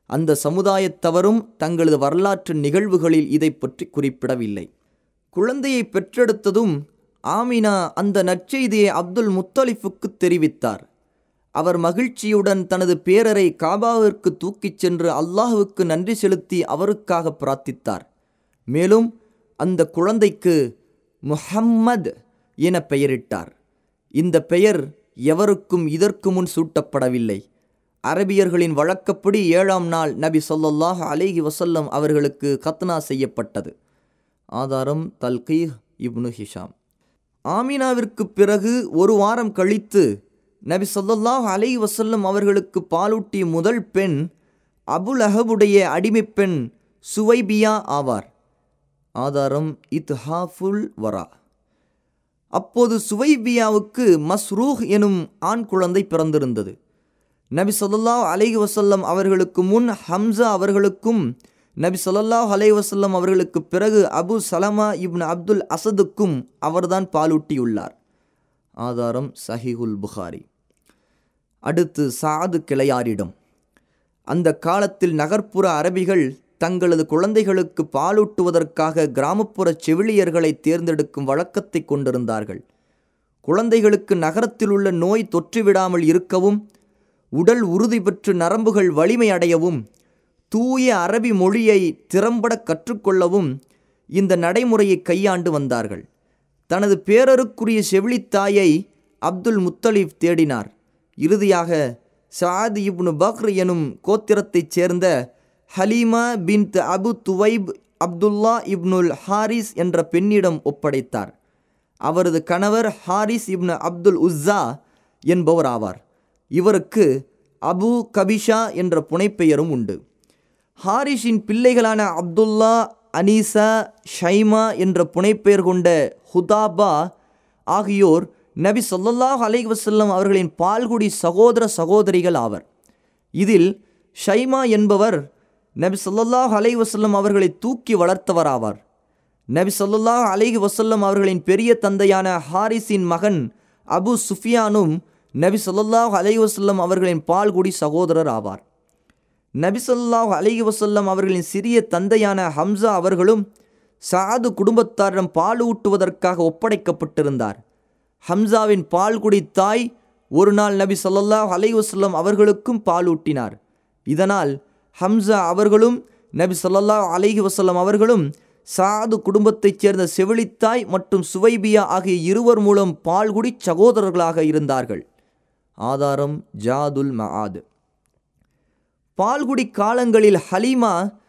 அந்த சமுதாயத்தவரும் தங்களது வரலாற்று நிகழ்வுகளில் இதை பற்றி குறிப்பிடவில்லை. குழந்தையை பெற்றெடுத்ததும் ஆமினா அந்த நற்செய்தியை அப்துல் முத்தலிஃபுக்கு தெரிவித்தார். அவர் மகிழ்ச்சியுடன் தனது பேரரை காபாவிற்கு தூக்கிச் சென்று அல்லாஹுவுக்கு நன்றி செலுத்தி அவருக்காக பிரார்த்தித்தார். மேலும் அந்த குழந்தைக்கு முஹம்மத் என பெயரிட்டார். இந்த பெயர் எவருக்கும் இதற்கு முன் சூட்டப்படவில்லை. அரபியர்களின் வழக்கப்படி ஏழாம் நாள் நபி சொல்லல்லாஹ் அலைஹி வசல்லம் அவர்களுக்கு கத்னா செய்யப்பட்டது. ஆதாரம் தல்கீஹ் இப்னு ஹிஷாம். ஆமினாவிற்கு பிறகு ஒரு வாரம் கழித்து நபி சொல்லல்லாஹ் அலைஹி வசல்லம் அவர்களுக்கு பாலூட்டிய முதல் பெண் அபுல் அஹபுடைய அடிமைப் பெண் சுவைபியா ஆவார். ஆதாரம் இத்ஹாஃபுல் வரா. அப்போது சுவைபியாவுக்கு மஸ்ரூஹ் எனும் ஆண் குழந்தை பிறந்திருந்தது. நபி சொல்லாஹ் அலை வசல்லம் அவர்களுக்கு முன் ஹம்சா அவர்களுக்கும் நபி ஸல்லல்லாஹு அலை வசல்லம் அவர்களுக்கு பிறகு அபு சலமா இப்னு அப்துல் அசதுக்கும் அவர்தான் பாலூட்டியுள்ளார். ஆதாரம் சஹிஹுல் புகாரி. அடுத்து சாது கிளையாரிடம். அந்த காலத்தில் நகர்ப்புற அரபிகள் தங்களது குழந்தைகளுக்கு பாலூட்டுவதற்காக கிராமப்புற செவிலியர்களை தேர்ந்தெடுக்கும் வழக்கத்தை கொண்டிருந்தார்கள். குழந்தைகளுக்கு நகரத்தில் உள்ள நோய் தொற்றுவிடாமல் இருக்கவும் உடல் உறுதி பெற்று நரம்புகள் வலிமை அடையவும் தூய அரபி மொழியை திறம்பட கற்றுக்கொள்ளவும் இந்த நடைமுறையை கையாண்டு வந்தார்கள். தனது பேரருக்குரிய செவிலித்தாயை அப்துல் முத்தலீப் தேடினார். இறுதியாக சாதி இப்னு பக்ர் எனும் கோத்திரத்தைச் சேர்ந்த ஹலீமா பின் அபு துவைப் அப்துல்லா இப்னுல் ஹாரிஸ் என்ற பெண்ணிடம் ஒப்படைத்தார். அவரது கணவர் ஹாரிஸ் இப்னு அப்துல் உஸ்ஸா என்பவர் ஆவார் இவருக்கு அபு கபிஷா என்ற புனைப்பெயரும் உண்டு. ஹாரிஷின் பிள்ளைகளான அப்துல்லா அனீசா ஷைமா என்ற புனைப்பெயர் கொண்ட ஹுதாபா ஆகியோர் நபி சொல்லல்லாஹ் அலை வசல்லம் அவர்களின் பால்குடி சகோதர சகோதரிகள் ஆவர். இதில் ஷைமா என்பவர் நபி சொல்லாஹ் அலை வசல்லம் அவர்களை தூக்கி வளர்த்தவராவார். நபி சொல்லாஹ் அலைஹி வசல்லம் அவர்களின் பெரிய தந்தையான ஹாரிஸின் மகன் அபு சுஃபியானும் நபி சொல்லாஹ் அலை வசல்லம் அவர்களின் பால்குடி சகோதரர் ஆவார் நபி சொல்லாஹ் அலைஹி வசல்லம் அவர்களின் சிறிய தந்தையான ஹம்சா அவர்களும் சாது குடும்பத்தாரிடம் பால் ஊட்டுவதற்காக ஒப்படைக்கப்பட்டிருந்தார். ஹம்சாவின் பால்குடி தாய் ஒரு நாள் நபி சொல்லாஹ் அலை வசல்லம் அவர்களுக்கும் பால் ஊட்டினார். இதனால் ஹம்சா அவர்களும் நபி சொல்லல்லா அலைஹி வசல்லம் அவர்களும் சாது குடும்பத்தைச் சேர்ந்த செவிலித்தாய் மற்றும் சுவைபியா ஆகிய இருவர் மூலம் பால்குடி சகோதரர்களாக இருந்தார்கள். ஆதாரம் ஜாதுல் மஆத். பால்குடி காலங்களில் ஹலீமா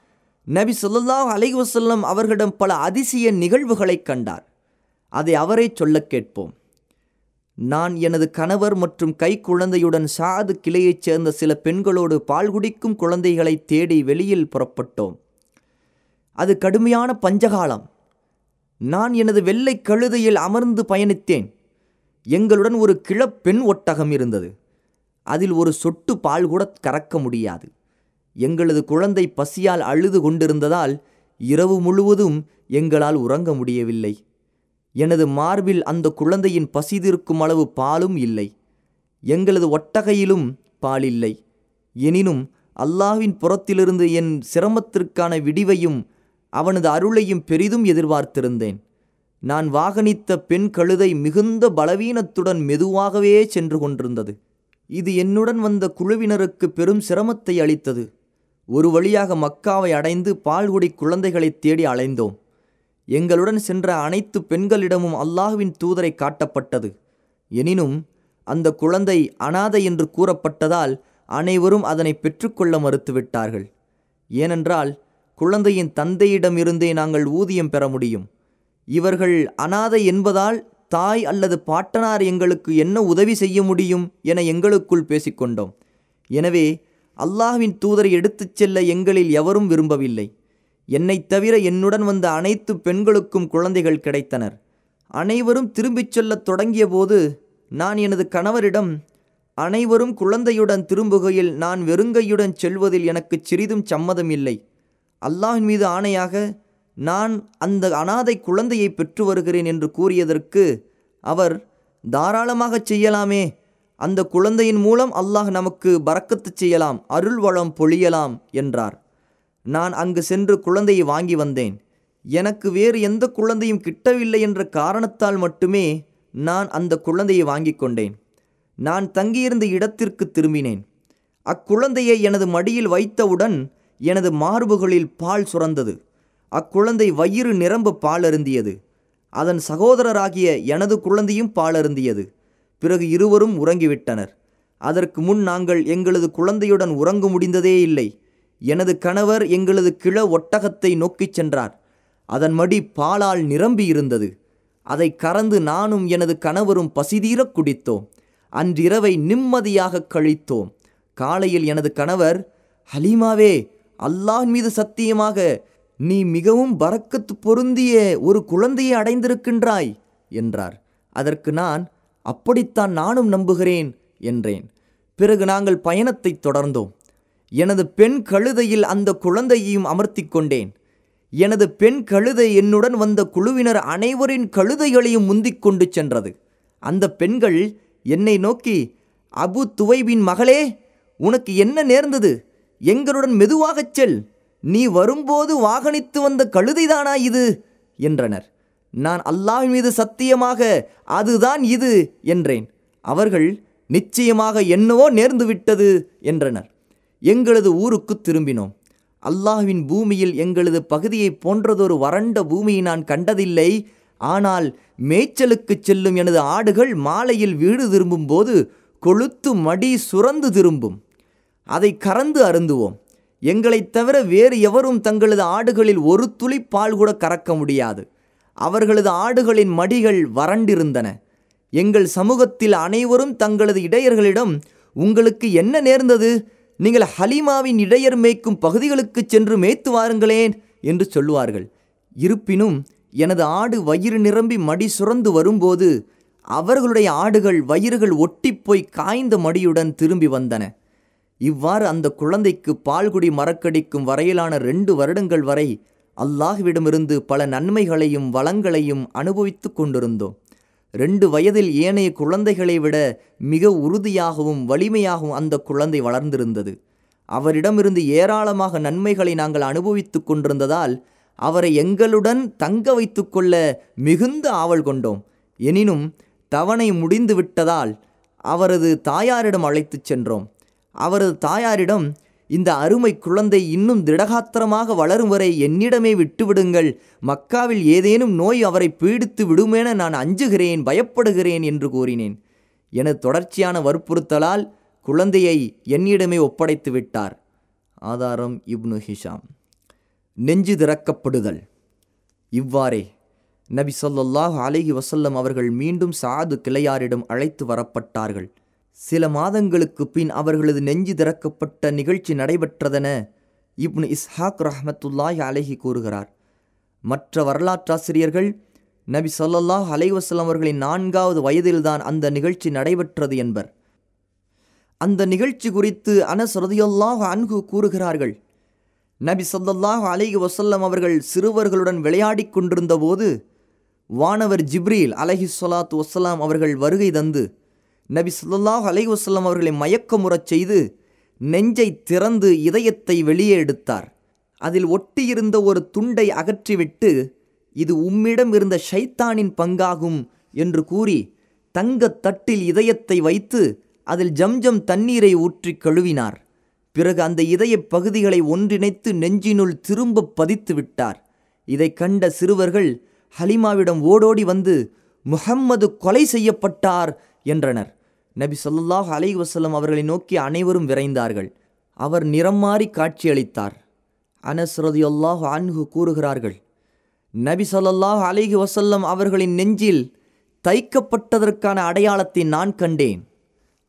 நபி ஸல்லல்லாஹு அலைஹி அவர்களிடம் பல அதிசய நிகழ்வுகளை கண்டார். அதை அவரே சொல்லக் கேட்போம். நான் எனது கணவர் மற்றும் கை குழந்தையுடன் சாது கிளையைச் சேர்ந்த சில பெண்களோடு பால் குடிக்கும் குழந்தைகளை தேடி வெளியில் புறப்பட்டோம். அது கடுமையான பஞ்சகாலம். நான் எனது வெள்ளை கழுதையில் அமர்ந்து பயணித்தேன். எங்களுடன் ஒரு கிழப்பெண் ஒட்டகம் இருந்தது. அதில் ஒரு சொட்டு பால் கூட கறக்க முடியாது. எங்களது குழந்தை பசியால் அழுது கொண்டிருந்ததால் இரவு முழுவதும் எங்களால் உறங்க முடியவில்லை. எனது மார்பில் அந்த குழந்தையின் பசிதிருக்கும் அளவு பாலும் இல்லை. எங்களது ஒட்டகையிலும் பால் இல்லை எனினும் அல்லாஹ்வின் புறத்திலிருந்து என் சிரமத்திற்கான விடிவையும் அவனது அருளையும் பெரிதும் எதிர்பார்த்திருந்தேன். நான் வாகனித்த பெண் கழுதை மிகுந்த பலவீனத்துடன் மெதுவாகவே சென்று கொண்டிருந்தது. இது என்னுடன் வந்த குழுவினருக்கு பெரும் சிரமத்தை அளித்தது. ஒரு வழியாக மக்காவை அடைந்து பால்குடி குழந்தைகளை தேடி அலைந்தோம். எங்களுடன் சென்ற அனைத்து பெண்களிடமும் அல்லாஹுவின் தூதரை காட்டப்பட்டது. எனினும் அந்த குழந்தை அனாதை என்று கூறப்பட்டதால் அனைவரும் அதனை பெற்றுக்கொள்ள மறுத்துவிட்டார்கள். ஏனென்றால் குழந்தையின் தந்தையிடமிருந்தே நாங்கள் ஊதியம் பெற முடியும். இவர்கள் அனாதை என்பதால் தாய் அல்லது பாட்டனார் எங்களுக்கு என்ன உதவி செய்ய முடியும் என எங்களுக்குள் பேசிக்கொண்டோம். எனவே அல்லாஹ்வின் தூதரை எடுத்துச் செல்ல எங்களில் எவரும் விரும்பவில்லை. என்னைத் தவிர என்னுடன் வந்த அனைத்து பெண்களுக்கும் குழந்தைகள் கிடைத்தனர். அனைவரும் திரும்பிச் செல்லத் தொடங்கியபோது நான் எனது கணவரிடம் அனைவரும் குழந்தையுடன் திரும்புகையில் நான் வெறுங்கையுடன் செல்வதில் எனக்கு சிறிதும் சம்மதம் இல்லை. அல்லாஹின் மீது ஆணையாக நான் அந்த அனாதை குழந்தையை பெற்று வருகிறேன் என்று கூறியதற்கு அவர் தாராளமாகச் செய்யலாமே. அந்த குழந்தையின் மூலம் அல்லாஹ் நமக்கு பறக்கத்து செய்யலாம் அருள் வளம் பொழியலாம் என்றார். நான் அங்கு சென்று குழந்தையை வாங்கி வந்தேன். எனக்கு வேறு எந்த குழந்தையும் கிட்டவில்லை என்ற காரணத்தால் மட்டுமே நான் அந்த குழந்தையை வாங்கி கொண்டேன். நான் தங்கியிருந்த இடத்திற்கு திரும்பினேன். அக்குழந்தையை எனது மடியில் வைத்தவுடன் எனது மார்புகளில் பால் சுரந்தது. அக்குழந்தை வயிறு நிரம்ப பால் அருந்தியது அதன் சகோதரராகிய எனது குழந்தையும் பால் அருந்தியது பிறகு இருவரும் உறங்கிவிட்டனர். அதற்கு முன் நாங்கள் எங்களது குழந்தையுடன் உறங்க முடிந்ததே இல்லை. எனது கணவர் எங்களது கிழ ஒட்டகத்தை நோக்கிச் சென்றார். அதன் மடி பாலால் நிரம்பியிருந்தது. அதை கறந்து நானும் எனது கணவரும் பசிதீரக் குடித்தோம். அன்றிரவை நிம்மதியாக கழித்தோம். காலையில் எனது கணவர் ஹலீமாவே அல்லாஹ் மீது சத்தியமாக நீ மிகவும் பறக்கத்து பொருந்திய ஒரு குழந்தையை அடைந்திருக்கின்றாய் என்றார். அதற்கு நான் அப்படித்தான் நானும் நம்புகிறேன் என்றேன். பிறகு நாங்கள் பயணத்தை தொடர்ந்தோம். எனது பெண் கழுதையில் அந்த குழந்தையையும் அமர்த்தி கொண்டேன் எனது பெண் கழுதை என்னுடன் வந்த குழுவினர் அனைவரின் கழுதைகளையும் முந்திக் கொண்டு சென்றது. அந்த பெண்கள் என்னை நோக்கி அபு துவைபின் மகளே உனக்கு என்ன நேர்ந்தது? எங்களுடன் மெதுவாகச் செல். நீ வரும்போது வாகனித்து வந்த கழுதைதானா இது? என்றனர். நான் அல்லாஹ் மீது சத்தியமாக அதுதான் இது என்றேன். அவர்கள் நிச்சயமாக என்னவோ நேர்ந்துவிட்டது என்றனர். எங்களது ஊருக்கு திரும்பினோம். அல்லாஹ்வின் பூமியில் எங்களது பகுதியைப் போன்றதொரு வறண்ட பூமியை நான் கண்டதில்லை. ஆனால் மேய்ச்சலுக்குச் செல்லும் எனது ஆடுகள் மாலையில் வீடு திரும்பும்போது கொளுத்து மடி சுரந்து திரும்பும். அதை கறந்து அருந்துவோம். எங்களைத் தவிர வேறு எவரும் தங்களது ஆடுகளில் ஒரு துளி பால் கூட கறக்க முடியாது. அவர்களது ஆடுகளின் மடிகள் வறண்டிருந்தன. எங்கள் சமூகத்தில் அனைவரும் தங்களது இடையர்களிடம் உங்களுக்கு என்ன நேர்ந்தது? நீங்கள் ஹலிமாவின் இடையர் மேய்க்கும் பகுதிகளுக்கு சென்று மேய்த்து வாருங்களேன் என்று சொல்லுவார்கள். இருப்பினும் எனது ஆடு வயிறு நிரம்பி மடி சுரந்து வரும்போது அவர்களுடைய ஆடுகள் வயிறுகள் ஒட்டிப்போய் காய்ந்த மடியுடன் திரும்பி வந்தன. இவ்வாறு அந்த குழந்தைக்கு பால்குடி மறக்கடிக்கும் வரையிலான ரெண்டு வருடங்கள் வரை அல்லாஹ்விடமிருந்து பல நன்மைகளையும் வளங்களையும் அனுபவித்து கொண்டிருந்தோம். ரெண்டு வயதில் ஏனைய குழந்தைகளை விட மிக உறுதியாகவும் வலிமையாகவும் அந்த குழந்தை வளர்ந்திருந்தது. அவரிடமிருந்து ஏராளமாக நன்மைகளை நாங்கள் அனுபவித்து கொண்டிருந்ததால் அவரை எங்களுடன் தங்க வைத்து கொள்ள மிகுந்த ஆவல் கொண்டோம். எனினும் தவணை முடிந்து விட்டதால் அவரது தாயாரிடம் அழைத்துச் சென்றோம். அவரது தாயாரிடம் இந்த அருமை குழந்தை இன்னும் திடகாத்திரமாக வளரும் வரை என்னிடமே விட்டுவிடுங்கள். மக்காவில் ஏதேனும் நோய் அவரை பீடித்து விடுமென நான் அஞ்சுகிறேன் பயப்படுகிறேன் என்று கூறினேன். எனது தொடர்ச்சியான வற்புறுத்தலால் குழந்தையை என்னிடமே ஒப்படைத்து விட்டார். ஆதாரம் இப்னு ஹிஷாம். நெஞ்சு திறக்கப்படுதல். இவ்வாறே நபி சொல்லாஹ் அலைஹி வசல்லம் அவர்கள் மீண்டும் சாது கிளையாரிடம் அழைத்து வரப்பட்டார்கள். சில மாதங்களுக்கு பின் அவர்களது நெஞ்சு திறக்கப்பட்ட நிகழ்ச்சி நடைபெற்றதென இப்னு இஸ்ஹாக் ரஹ்மத்துல்லாஹி அலஹி கூறுகிறார். மற்ற வரலாற்றாசிரியர்கள் நபி சொல்லல்லாஹ் அலைஹி அவர்களின் நான்காவது வயதில்தான் அந்த நிகழ்ச்சி நடைபெற்றது என்பர். அந்த நிகழ்ச்சி குறித்து அனஸ் ரதியல்லாஹு அன்ஹு கூறுகிறார்கள். நபி சொல்லல்லாஹ் அலைஹி வசல்லம் அவர்கள் சிறுவர்களுடன் விளையாடிக் கொண்டிருந்தபோது வானவர் ஜிப்ரீல் அலைஹி சொலாத் வசலாம் அவர்கள் வருகை தந்து நபி சொல்லாஹ் அலைவசல்லம் அவர்களை மயக்கமுறச் செய்து நெஞ்சை திறந்து இதயத்தை வெளியே எடுத்தார். அதில் ஒட்டியிருந்த ஒரு துண்டை அகற்றிவிட்டு இது உம்மிடம் இருந்த ஷைத்தானின் பங்காகும் என்று கூறி தங்கத் தட்டில் இதயத்தை வைத்து அதில் ஜம்ஜம் தண்ணீரை ஊற்றி கழுவினார். பிறகு அந்த இதய பகுதிகளை ஒன்றிணைத்து நெஞ்சினுள் திரும்ப பதித்து விட்டார். இதை கண்ட சிறுவர்கள் ஹலிமாவிடம் ஓடோடி வந்து முஹம்மது கொலை செய்யப்பட்டார் என்றனர். நபி சொல்லாஹ் அலைஹி வசல்லம் அவர்களை நோக்கி அனைவரும் விரைந்தார்கள். அவர் நிறம் மாறி காட்சியளித்தார். அனஸ்ரதியுல்லாஹ் அன்ஹு கூறுகிறார்கள் நபி ஸல்லல்லாஹு அலிஹி வசல்லம் அவர்களின் நெஞ்சில் தைக்கப்பட்டதற்கான அடையாளத்தை நான் கண்டேன்.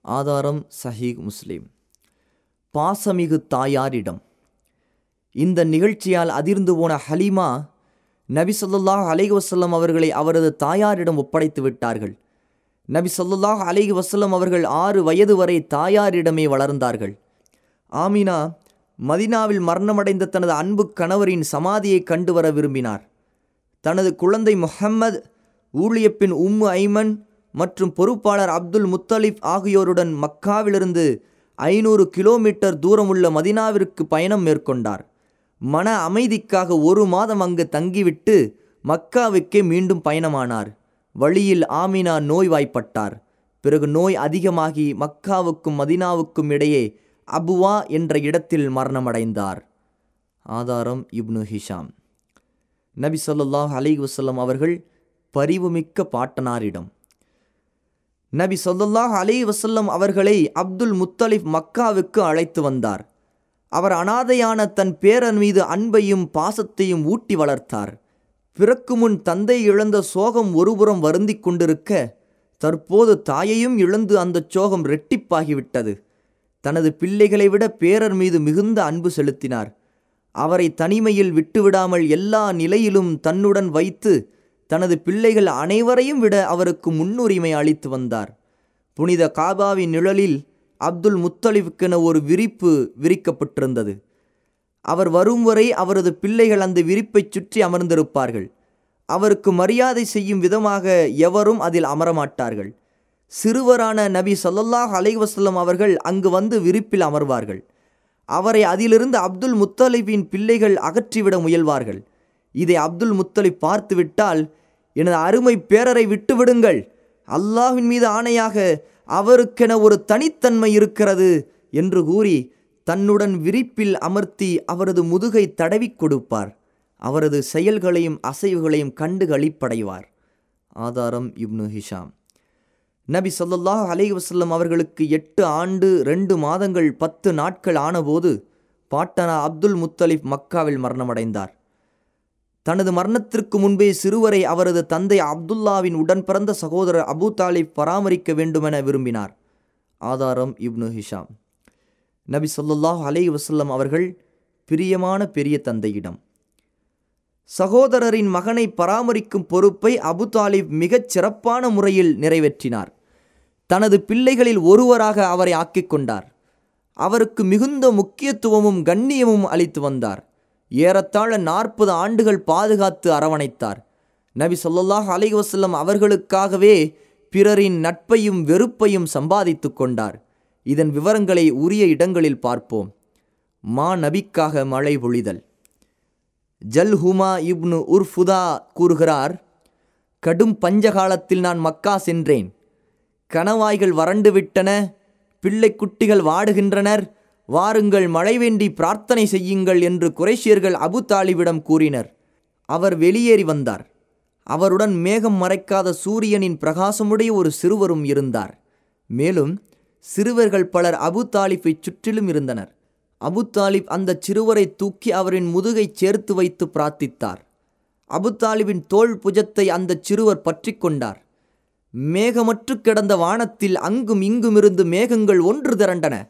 ஆதாரம் சஹீக் முஸ்லீம். பாசமிகு தாயாரிடம். இந்த நிகழ்ச்சியால் அதிர்ந்து போன ஹலீமா நபி சொல்லாஹ் அலிஹ் வசல்லம் அவர்களை அவரது தாயாரிடம் ஒப்படைத்து விட்டார்கள். நபி சொல்லுல்லாஹ் அலைஹி வசல்லம் அவர்கள் ஆறு வயது வரை தாயாரிடமே வளர்ந்தார்கள். ஆமினா மதினாவில் மரணமடைந்த தனது அன்பு கணவரின் சமாதியை கண்டு வர விரும்பினார். தனது குழந்தை முஹம்மது ஊழியப்பின் உம்மு ஐமன் மற்றும் பொறுப்பாளர் அப்துல் முத்தலிப் ஆகியோருடன் மக்காவிலிருந்து ஐநூறு கிலோமீட்டர் தூரமுள்ள மதினாவிற்கு பயணம் மேற்கொண்டார். மன அமைதிக்காக ஒரு மாதம் அங்கு தங்கிவிட்டு மக்காவுக்கே மீண்டும் பயணமானார். வழியில் ஆமினா நோய்வாய்ப்பட்டார். பிறகு நோய் அதிகமாகி மக்காவுக்கும் மதினாவுக்கும் இடையே அபுவா என்ற இடத்தில் மரணமடைந்தார். ஆதாரம் இப்னு ஹிஷாம். நபி சொல்லாஹ் அலி வசல்லம் அவர்கள் பரிவுமிக்க பாட்டனாரிடம். நபி சொல்லாஹ் அலி வசல்லம் அவர்களை அப்துல் முத்தலிப் மக்காவுக்கு அழைத்து வந்தார். அவர் அனாதையான தன் பேரன் மீது அன்பையும் பாசத்தையும் ஊட்டி வளர்த்தார். பிறக்கு முன் தந்தை இழந்த சோகம் ஒருபுறம் வருந்திக் கொண்டிருக்க தற்போது தாயையும் இழந்து அந்த சோகம் ரெட்டிப்பாகிவிட்டது. தனது பிள்ளைகளை விட பேரர் மீது மிகுந்த அன்பு செலுத்தினார். அவரை தனிமையில் விட்டுவிடாமல் எல்லா நிலையிலும் தன்னுடன் வைத்து தனது பிள்ளைகள் அனைவரையும் விட அவருக்கு முன்னுரிமை அளித்து வந்தார். புனித காபாவின் நிழலில் அப்துல் முத்தலிஃப்கென ஒரு விரிப்பு விரிக்கப்பட்டிருந்தது. அவர் வரும் வரை அவரது பிள்ளைகள் அந்த விரிப்பைச் சுற்றி அமர்ந்திருப்பார்கள். அவருக்கு மரியாதை செய்யும் விதமாக எவரும் அதில் அமரமாட்டார்கள். சிறுவரான நபி சொல்லல்லாஹ் அலைவசல்லம் அவர்கள் அங்கு வந்து விரிப்பில் அமர்வார்கள். அவரை அதிலிருந்து அப்துல் முத்தலிபின் பிள்ளைகள் அகற்றிவிட முயல்வார்கள். இதை அப்துல் முத்தலிப் பார்த்துவிட்டால் எனது அருமை பேரரை விட்டுவிடுங்கள். அல்லாஹின் மீது ஆணையாக அவருக்கென ஒரு தனித்தன்மை இருக்கிறது என்று கூறி தன்னுடன் விரிப்பில் அமர்த்தி அவரது முதுகை தடவிக் கொடுப்பார். அவரது செயல்களையும் அசைவுகளையும் கண்டு களிப்படைவார். ஆதாரம் இப்னு ஹிஷாம். நபி ஸல்லல்லாஹு அலைஹி அவர்களுக்கு எட்டு ஆண்டு ரெண்டு மாதங்கள் பத்து நாட்கள் ஆனபோது பாட்டனா அப்துல் முத்தலிப் மக்காவில் மரணமடைந்தார். தனது மரணத்திற்கு முன்பே சிறுவரை அவரது தந்தை அப்துல்லாவின் உடன் பிறந்த சகோதரர் அபூ தாலிப் பராமரிக்க வேண்டுமென விரும்பினார். ஆதாரம் இப்னு ஹிஷாம். நபி ஸல்லல்லாஹு அலை வசல்லம் அவர்கள் பிரியமான பெரிய தந்தையிடம். சகோதரரின் மகனை பராமரிக்கும் பொறுப்பை அபு தாலிப் மிகச் சிறப்பான முறையில் நிறைவேற்றினார். தனது பிள்ளைகளில் ஒருவராக அவரை ஆக்கிக் கொண்டார். அவருக்கு மிகுந்த முக்கியத்துவமும் கண்ணியமும் அளித்து வந்தார். ஏறத்தாழ நாற்பது ஆண்டுகள் பாதுகாத்து அரவணைத்தார். நபி சொல்லாஹ் அலைவசல்லம் அவர்களுக்காகவே பிறரின் நட்பையும் வெறுப்பையும் சம்பாதித்து கொண்டார். இதன் விவரங்களை உரிய இடங்களில் பார்ப்போம். மா நபிக்காக மழை பொழிதல். ஜல்ஹுமா இப்னு உர்ஃபுதா கூறுகிறார் கடும் பஞ்சகாலத்தில் நான் மக்கா சென்றேன். கணவாய்கள் வறண்டு விட்டன பிள்ளை குட்டிகள் வாடுகின்றனர் வாருங்கள் மழை வேண்டி பிரார்த்தனை செய்யுங்கள் என்று குறைஷியர்கள் அபு தாலிபிடம் கூறினர். அவர் வெளியேறி வந்தார். அவருடன் மேகம் மறைக்காத சூரியனின் பிரகாசமுடைய ஒரு சிறுவரும் இருந்தார். மேலும் சிறுவர்கள் பலர் அபு தாலிஃபை சுற்றிலும் இருந்தனர். அபு தாலிப் அந்த சிறுவரை தூக்கி அவரின் முதுகை சேர்த்து வைத்து பிரார்த்தித்தார். அபு தாலிபின் தோள் புஜத்தை அந்த சிறுவர் பற்றி கொண்டார். மேகமற்று கிடந்த வானத்தில் அங்கும் இங்குமிருந்து மேகங்கள் ஒன்று திரண்டன.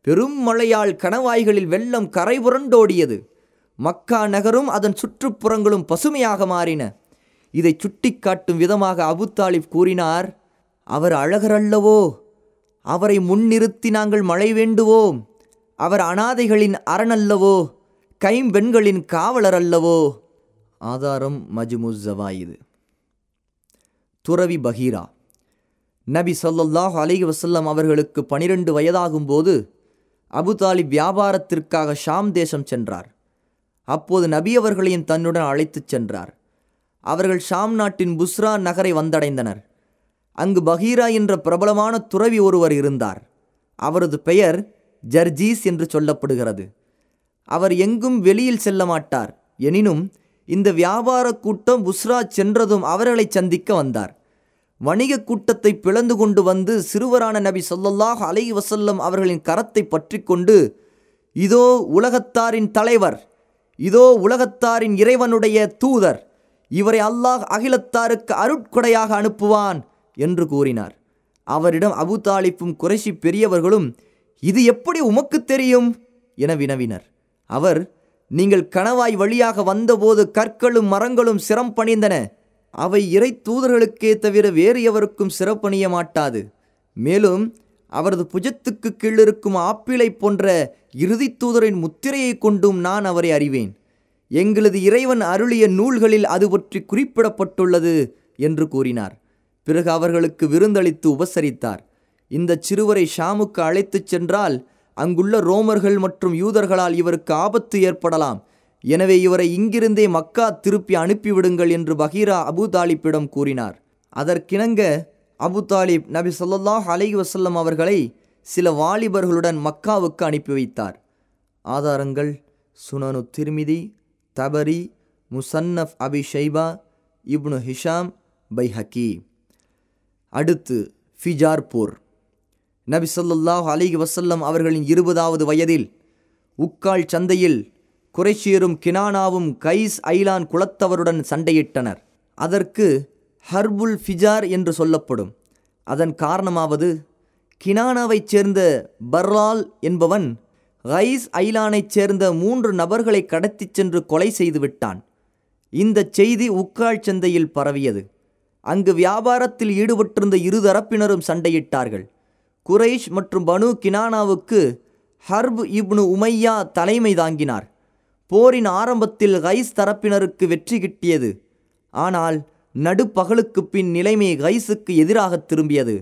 பெரும் மழையால் கணவாய்களில் வெள்ளம் கரை புரண்டோடியது. மக்கா நகரும் அதன் சுற்றுப்புறங்களும் பசுமையாக மாறின. இதை சுட்டிக்காட்டும் விதமாக அபு தாலிப் கூறினார் அவர் அழகரல்லவோ! அவரை முன்னிறுத்தி நாங்கள் மழை வேண்டுவோம் அவர் அனாதைகளின் அரணல்லவோ? கைம்பெண்களின் காவலர் அல்லவோ ஆதாரம் மஜ்முஸ் ஜவாயிது. துறவி பஹீரா நபி சொல்லல்லாஹ் அலிஹி வசல்லம் அவர்களுக்கு பனிரெண்டு வயதாகும்போது போது அபுதாலி வியாபாரத்திற்காக ஷாம் தேசம் சென்றார். அப்போது நபி அவர்களையும் தன்னுடன் அழைத்துச் சென்றார். அவர்கள் ஷாம் நாட்டின் புஸ்ரா நகரை வந்தடைந்தனர். அங்கு பகீரா என்ற பிரபலமான துறவி ஒருவர் இருந்தார். அவரது பெயர் ஜர்ஜீஸ் என்று சொல்லப்படுகிறது. அவர் எங்கும் வெளியில் செல்ல மாட்டார். எனினும் இந்த வியாபார கூட்டம் புஸ்ரா சென்றதும் அவர்களை சந்திக்க வந்தார். வணிக கூட்டத்தை பிளந்து கொண்டு வந்து சிறுவரான நபி சொல்லல்லாஹ் அலை வசல்லம் அவர்களின் கரத்தை பற்றி கொண்டு இதோ உலகத்தாரின் தலைவர் இதோ உலகத்தாரின் இறைவனுடைய தூதர் இவரை அல்லாஹ் அகிலத்தாருக்கு அருட்கொடையாக அனுப்புவான் என்று கூறினார். அவரிடம் அபு தாலிப்பும் குறைஷி பெரியவர்களும் இது எப்படி உமக்கு தெரியும்? என வினவினர். அவர் நீங்கள் கணவாய் வழியாக வந்தபோது கற்களும் மரங்களும் சிரம் பணிந்தன. அவை இறை தூதர்களுக்கே தவிர வேறு எவருக்கும் சிறப்பணிய மாட்டாது. மேலும் அவரது புஜத்துக்கு கீழிருக்கும் ஆப்பிளை போன்ற இறுதி தூதரின் முத்திரையை கொண்டும் நான் அவரை அறிவேன். எங்களது இறைவன் அருளிய நூல்களில் அது பற்றி குறிப்பிடப்பட்டுள்ளது என்று கூறினார். பிறகு அவர்களுக்கு விருந்தளித்து உபசரித்தார். இந்த சிறுவரை ஷாமுக்கு அழைத்துச் சென்றால் அங்குள்ள ரோமர்கள் மற்றும் யூதர்களால் இவருக்கு ஆபத்து ஏற்படலாம். எனவே இவரை இங்கிருந்தே மக்கா திருப்பி அனுப்பிவிடுங்கள் என்று பகீரா அபு தாலிப்பிடம் கூறினார். அதற்கிணங்க அபு தாலிப் நபி சொல்லாஹ் அலை வசல்லம் அவர்களை சில வாலிபர்களுடன் மக்காவுக்கு அனுப்பி வைத்தார். ஆதாரங்கள் Sunan Tirmidhi Tabari Musannaf Abi Shayba இப்னு ஹிஷாம் பை ஹக்கி அடுத்து ஃபிஜார்பூர். நபி சொல்லாஹ் அலிஹி வசல்லம் அவர்களின் இருபதாவது வயதில் உக்கால் சந்தையில் குறைஷியரும் கினானாவும் கைஸ் ஐலான் குலத்தவருடன் சண்டையிட்டனர். அதற்கு ஹர்புல் ஃபிஜார் என்று சொல்லப்படும். அதன் காரணமாவது கினானாவைச் சேர்ந்த பர்லால் என்பவன் கைஸ் ஐலானைச் சேர்ந்த மூன்று நபர்களை கடத்திச் சென்று கொலை செய்து விட்டான் இந்த செய்தி உக்கால் சந்தையில் பரவியது. அங்கு வியாபாரத்தில் ஈடுபட்டிருந்த இருதரப்பினரும் சண்டையிட்டார்கள். குரைஷ் மற்றும் பனு கினானாவுக்கு ஹர்ப் இப்னு உமையா தலைமை தாங்கினார். போரின் ஆரம்பத்தில் கைஸ் தரப்பினருக்கு வெற்றி கிட்டியது. ஆனால் நடுப்பகலுக்கு பின் நிலைமை கைஸுக்கு எதிராக திரும்பியது.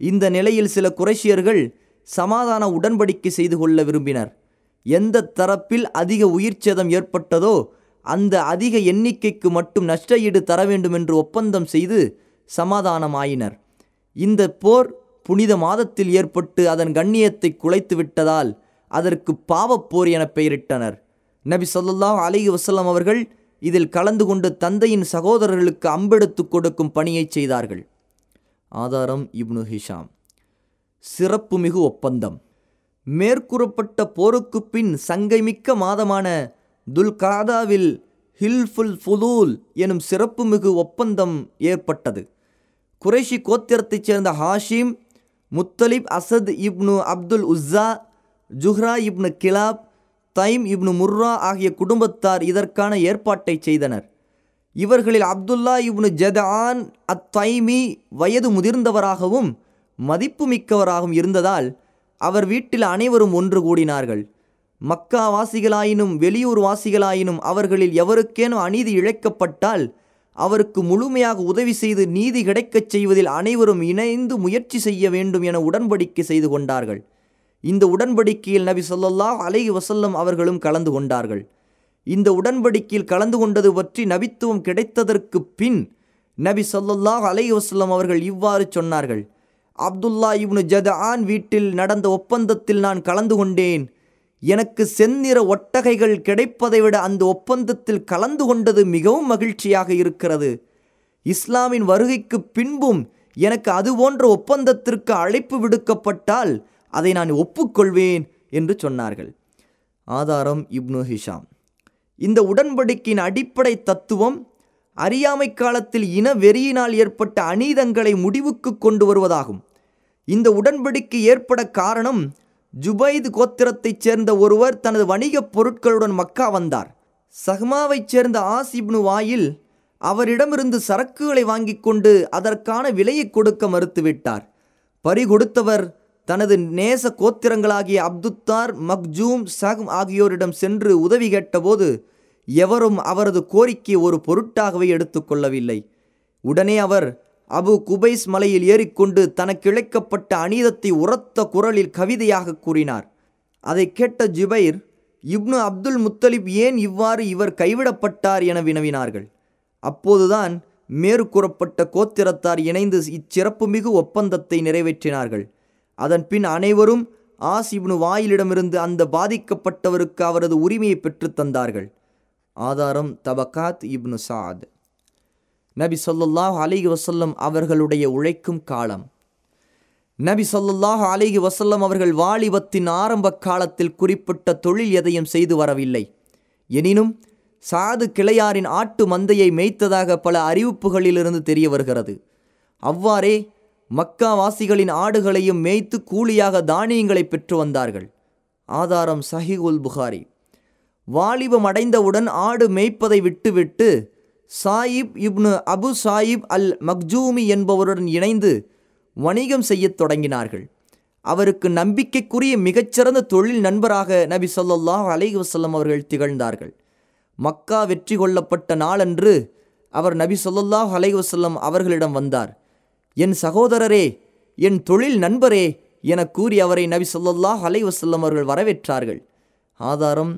இந்த நிலையில் சில குறைஷியர்கள் சமாதான உடன்படிக்கை செய்து கொள்ள விரும்பினர். எந்த தரப்பில் அதிக உயிர் சேதம் ஏற்பட்டதோ அந்த அதிக எண்ணிக்கைக்கு மட்டும் நஷ்டஈடு தர வேண்டும் என்று ஒப்பந்தம் செய்து சமாதானமாயினர். இந்த போர் புனித மாதத்தில் ஏற்பட்டு அதன் கண்ணியத்தை குலைத்து விட்டதால் அதற்கு பாவப்போர் என பெயரிட்டனர். நபி சொல்லாஹ் அலிஹி வசல்லம் அவர்கள் இதில் கலந்து கொண்டு தந்தையின் சகோதரர்களுக்கு அம்பெடுத்து கொடுக்கும் பணியை செய்தார்கள். ஆதாரம் இப்னு ஹிஷாம். சிறப்புமிகு ஒப்பந்தம். மேற்கூறப்பட்ட போருக்கு பின் சங்கைமிக்க மாதமான துல்காதாவில் ஹில்ஃபுல் ஃபுதூல் எனும் சிறப்புமிகு ஒப்பந்தம் ஏற்பட்டது. குறைஷி கோத்திரத்தைச் சேர்ந்த ஹாஷிம் முத்தலிப் அசத் இப்னு அப்துல் உஸ்ஸா ஜுஹ்ரா இப்னு கிலாப் தைம் இப்னு முர்ரா ஆகிய குடும்பத்தார் இதற்கான ஏற்பாட்டை செய்தனர். இவர்களில் அப்துல்லா இப்னு ஜதான் அத் தைமி வயது முதிர்ந்தவராகவும் மதிப்புமிக்கவராகவும் இருந்ததால் அவர் வீட்டில் அனைவரும் ஒன்று கூடினார்கள். மக்கா வாசிகளாயினும் வெளியூர் வாசிகளாயினும் அவர்களில் எவருக்கேனும் அநீதி இழைக்கப்பட்டால் அவருக்கு முழுமையாக உதவி செய்து நீதி கிடைக்கச் செய்வதில் அனைவரும் இணைந்து முயற்சி செய்ய வேண்டும் என உடன்படிக்கை செய்து கொண்டார்கள். இந்த உடன்படிக்கையில் நபி சொல்லல்லா அலை வசல்லம் அவர்களும் கலந்து கொண்டார்கள். இந்த உடன்படிக்கையில் கலந்து கொண்டது பற்றி நபித்துவம் கிடைத்ததற்கு பின் நபி சொல்லல்லாஹ் அலை வசல்லம் அவர்கள் இவ்வாறு சொன்னார்கள். அப்துல்லா இப்னு ஜதான் வீட்டில் நடந்த ஒப்பந்தத்தில் நான் கலந்து கொண்டேன். எனக்கு செந்நிற ஒட்டகைகள் கிடைப்பதை விட அந்த ஒப்பந்தத்தில் கலந்து கொண்டது மிகவும் மகிழ்ச்சியாக இருக்கிறது. இஸ்லாமின் வருகைக்கு பின்பும் எனக்கு அதுபோன்ற ஒப்பந்தத்திற்கு அழைப்பு விடுக்கப்பட்டால் அதை நான் ஒப்புக்கொள்வேன் என்று சொன்னார்கள். ஆதாரம் இப்னு ஹிஷாம். இந்த உடன்படிக்கையின் அடிப்படை தத்துவம் அறியாமை காலத்தில் இன வெறியினால் ஏற்பட்ட அநீதங்களை முடிவுக்கு கொண்டு வருவதாகும். இந்த உடன்படிக்கை ஏற்பட காரணம் ஜுபைத் கோத்திரத்தைச் சேர்ந்த ஒருவர் தனது வணிகப் பொருட்களுடன் மக்கா வந்தார். சஹ்மாவைச் சேர்ந்த ஆசிப்னு வாயில் அவரிடமிருந்து சரக்குகளை வாங்கி கொண்டு அதற்கான விலையை கொடுக்க மறுத்துவிட்டார். பறி கொடுத்தவர் தனது நேச கோத்திரங்களாகிய அப்துத்தார் மக்ஜூம் சஹம் ஆகியோரிடம் சென்று உதவி கேட்டபோது எவரும் அவரது கோரிக்கை ஒரு பொருட்டாகவே எடுத்துக்கொள்ளவில்லை உடனே அவர் அபு குபைஸ் மலையில் ஏறிக்கொண்டு தனக்கு இழைக்கப்பட்ட அநீதத்தை உரத்த குரலில் கவிதையாக கூறினார். அதை கேட்ட ஜுபைர் இப்னு அப்துல் முத்தலிப் ஏன் இவ்வாறு இவர் கைவிடப்பட்டார் என வினவினார்கள். அப்போதுதான் மேற்கூறப்பட்ட கோத்திரத்தார் இணைந்து இச்சிறப்புமிகு ஒப்பந்தத்தை நிறைவேற்றினார்கள். அதன் பின் அனைவரும் ஆஸ் இப்னு வாயிலிடமிருந்து அந்த பாதிக்கப்பட்டவருக்கு அவரது உரிமையை பெற்றுத் தந்தார்கள். ஆதாரம் தபகாத் இப்னு சாத். நபி சொல்லல்லாஹ் அலிகி வசல்லம் அவர்களுடைய உழைக்கும் காலம். நபி சொல்லல்லாஹ் அலைஹி வசல்லம் அவர்கள் வாலிபத்தின் ஆரம்ப காலத்தில் குறிப்பிட்ட தொழில் எதையும் செய்து வரவில்லை. எனினும் சாது கிளையாரின் ஆட்டு மந்தையை மேய்த்ததாக பல அறிவிப்புகளிலிருந்து தெரிய வருகிறது. அவ்வாறே மக்கா வாசிகளின் ஆடுகளையும் மேய்த்து கூலியாக தானியங்களை பெற்று வந்தார்கள். ஆதாரம் சஹிகுல் புகாரி. வாலிபம் அடைந்தவுடன் ஆடு மேய்ப்பதை விட்டுவிட்டு சாயிப் இப்னு அபு சாயிப் அல் மக்ஜூமி என்பவருடன் இணைந்து வணிகம் செய்யத் தொடங்கினார்கள். அவருக்கு நம்பிக்கைக்குரிய மிகச்சிறந்த தொழில் நண்பராக நபி ஸல்லல்லாஹு அலைஹி வசல்லம் அவர்கள் திகழ்ந்தார்கள். மக்கா வெற்றி கொள்ளப்பட்ட நாளன்று அவர் நபி ஸல்லல்லாஹு அலைஹி வசல்லம் அவர்களிடம் வந்தார். என் சகோதரரே என் தொழில் நண்பரே என கூறி அவரை நபி ஸல்லல்லாஹு அலைஹி வசல்லம் அவர்கள் வரவேற்றார்கள். ஆதாரம்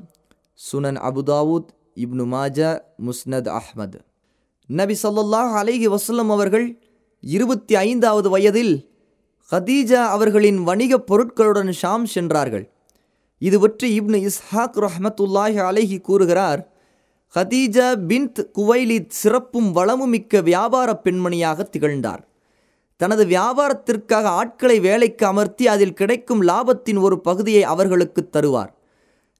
சுனன் அபுதாவூத் இப்னு மாஜா முஸ்னத் அஹ்மது. நபி சொல்லாஹ் அலைஹி வசல்லம் அவர்கள் இருபத்தி ஐந்தாவது வயதில் ஹதீஜா அவர்களின் வணிகப் பொருட்களுடன் ஷாம் சென்றார்கள். இது பற்றி இப்னு இஸ்ஹாக் ரஹ்மத்துல்லாஹி அலைஹி கூறுகிறார் ஹதீஜா பின்த் குவைலித் சிறப்பும் வளமுமிக்க வியாபார பெண்மணியாக திகழ்ந்தார். தனது வியாபாரத்திற்காக ஆட்களை வேலைக்கு அமர்த்தி அதில் கிடைக்கும் லாபத்தின் ஒரு பகுதியை அவர்களுக்கு தருவார்.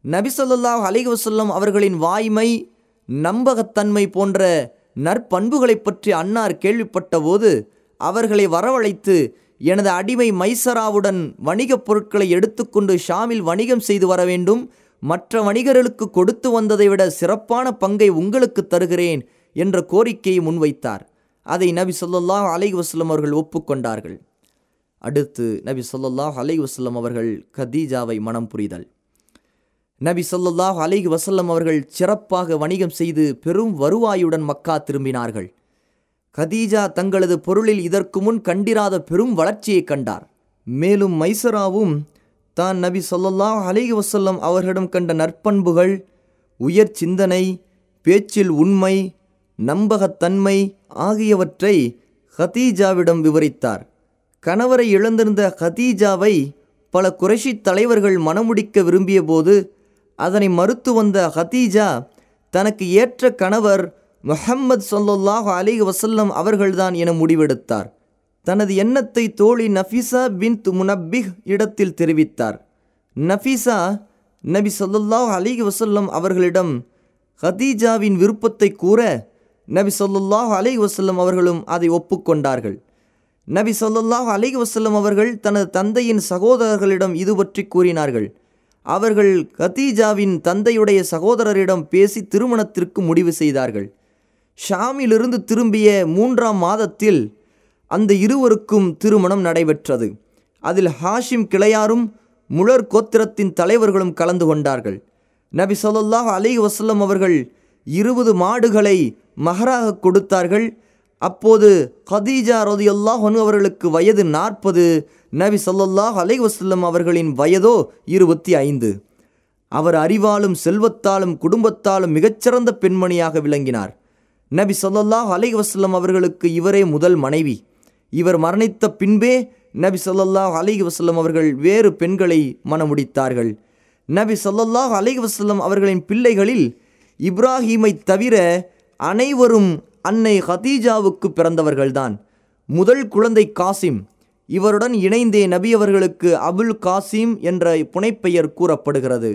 நபிசல்லாஹ் அலைஹி அவர்களின் வாய்மை நம்பகத்தன்மை போன்ற நற்பண்புகளைப் பற்றி அன்னார் கேள்விப்பட்டபோது அவர்களை வரவழைத்து எனது அடிமை மைசராவுடன் வணிகப் பொருட்களை எடுத்துக்கொண்டு ஷாமில் வணிகம் செய்து வர வேண்டும் மற்ற வணிகர்களுக்கு கொடுத்து வந்ததை விட சிறப்பான பங்கை உங்களுக்கு தருகிறேன் என்ற கோரிக்கையை முன்வைத்தார். அதை நபி சொல்லல்லாஹ் அலை வஸ்லம் அவர்கள் ஒப்புக்கொண்டார்கள். அடுத்து நபி சொல்லல்லாஹ் அலை வஸ்லம் அவர்கள் கதீஜாவை மனம் புரிதல். நபி ஸல்லல்லாஹு அலைஹி வசல்லம் அவர்கள் சிறப்பாக வணிகம் செய்து பெரும் வருவாயுடன் மக்கா திரும்பினார்கள். கதீஜா தங்களது பொருளில் இதற்கு முன் கண்டிராத பெரும் வளர்ச்சியை கண்டார். மேலும் மைசராவும் தான் நபி சொல்லல்லாஹ் அலைஹி வசல்லம் அவர்களிடம் கண்ட நற்பண்புகள் உயர் சிந்தனை பேச்சில் உண்மை நம்பகத்தன்மை ஆகியவற்றை ஹதீஜாவிடம் விவரித்தார். கணவரை இழந்திருந்த ஹதீஜாவை பல குறைஷி தலைவர்கள் மணமுடிக்க விரும்பிய போது அதனை மறுத்து வந்த ஹதீஜா தனக்கு ஏற்ற கணவர் முஹம்மது சொல்லல்லாஹ் அலி வசல்லம் அவர்கள்தான் என முடிவெடுத்தார். தனது எண்ணத்தை தோழி நஃபீசா பின் முனப்பிஹ் இடத்தில் தெரிவித்தார். நஃபீசா நபி சொல்லுல்லாஹ் அலைஹி வசல்லம் அவர்களிடம் ஹதீஜாவின் விருப்பத்தை கூற நபி ஸல்லல்லாஹு அலைஹி வசல்லம் அவர்களும் அதை ஒப்புக்கொண்டார்கள். நபி ஸல்லல்லாஹு அலைஹி வசல்லம் அவர்கள் தனது தந்தையின் சகோதரர்களிடம் இது பற்றி கூறினார்கள். அவர்கள் கதீஜாவின் தந்தையுடைய சகோதரரிடம் பேசி திருமணத்திற்கு முடிவு செய்தார்கள். ஷாமிலிருந்து திரும்பிய மூன்றாம் மாதத்தில் அந்த இருவருக்கும் திருமணம் நடைபெற்றது. அதில் ஹாஷிம் கிளையாரும் முழர் கோத்திரத்தின் தலைவர்களும் கலந்து கொண்டார்கள். நபி சொல்லாஹ் அலி வசல்லம் அவர்கள் இருபது மாடுகளை மகராக கொடுத்தார்கள். அப்போது கதீஜா ரதியல்லாஹ் அவர்களுக்கு வயது நாற்பது நபி சொல்லல்லாஹ் அலைவசல்லம் அவர்களின் வயதோ இருபத்தி ஐந்து. அவர் அறிவாலும் செல்வத்தாலும் குடும்பத்தாலும் மிகச்சிறந்த பெண்மணியாக விளங்கினார். நபி சொல்லல்லாஹ் அலைவசல்லம் அவர்களுக்கு இவரே முதல் மனைவி. இவர் மரணித்த பின்பே நபி சொல்லல்லாஹ் அலைஹி அவர்கள் வேறு பெண்களை மணமுடித்தார்கள். நபி சொல்லல்லாஹ் அலைஹி அவர்களின் பிள்ளைகளில் இப்ராஹீமை தவிர அனைவரும் அன்னை ஹதீஜாவுக்கு பிறந்தவர்கள்தான். முதல் குழந்தை காசிம் இவருடன் இணைந்தே நபி அவர்களுக்கு அபுல் காசிம் என்ற புனைப்பெயர் கூறப்படுகிறது.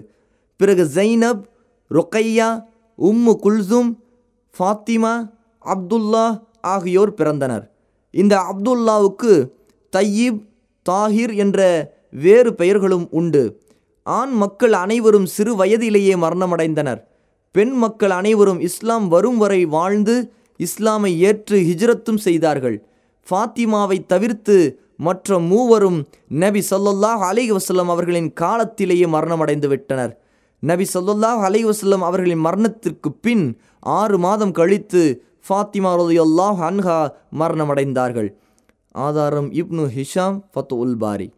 பிறகு ஜைனப் ரொக்கையா உம்மு குல்சும் ஃபாத்திமா அப்துல்லா ஆகியோர் பிறந்தனர். இந்த அப்துல்லாவுக்கு தையீப் தாஹிர் என்ற வேறு பெயர்களும் உண்டு. ஆண் மக்கள் அனைவரும் சிறு வயதிலேயே மரணமடைந்தனர். பெண் மக்கள் அனைவரும் இஸ்லாம் வரும் வரை வாழ்ந்து இஸ்லாமை ஏற்று ஹிஜ்ரத்தும் செய்தார்கள். ஃபாத்திமாவை தவிர்த்து மற்ற மூவரும் நபி ஸல்லல்லாஹு அலைஹி வசல்லம் அவர்களின் காலத்திலேயே மரணமடைந்து விட்டனர். நபி ஸல்லல்லாஹு அலைஹி வசல்லம் அவர்களின் மரணத்திற்கு பின் ஆறு மாதம் கழித்து ஃபாத்திமா ரலியல்லாஹு அன்ஹா மரணமடைந்தார்கள். ஆதாரம் இப்னு ஹிஷாம் ஃபத்து உல் பாரி.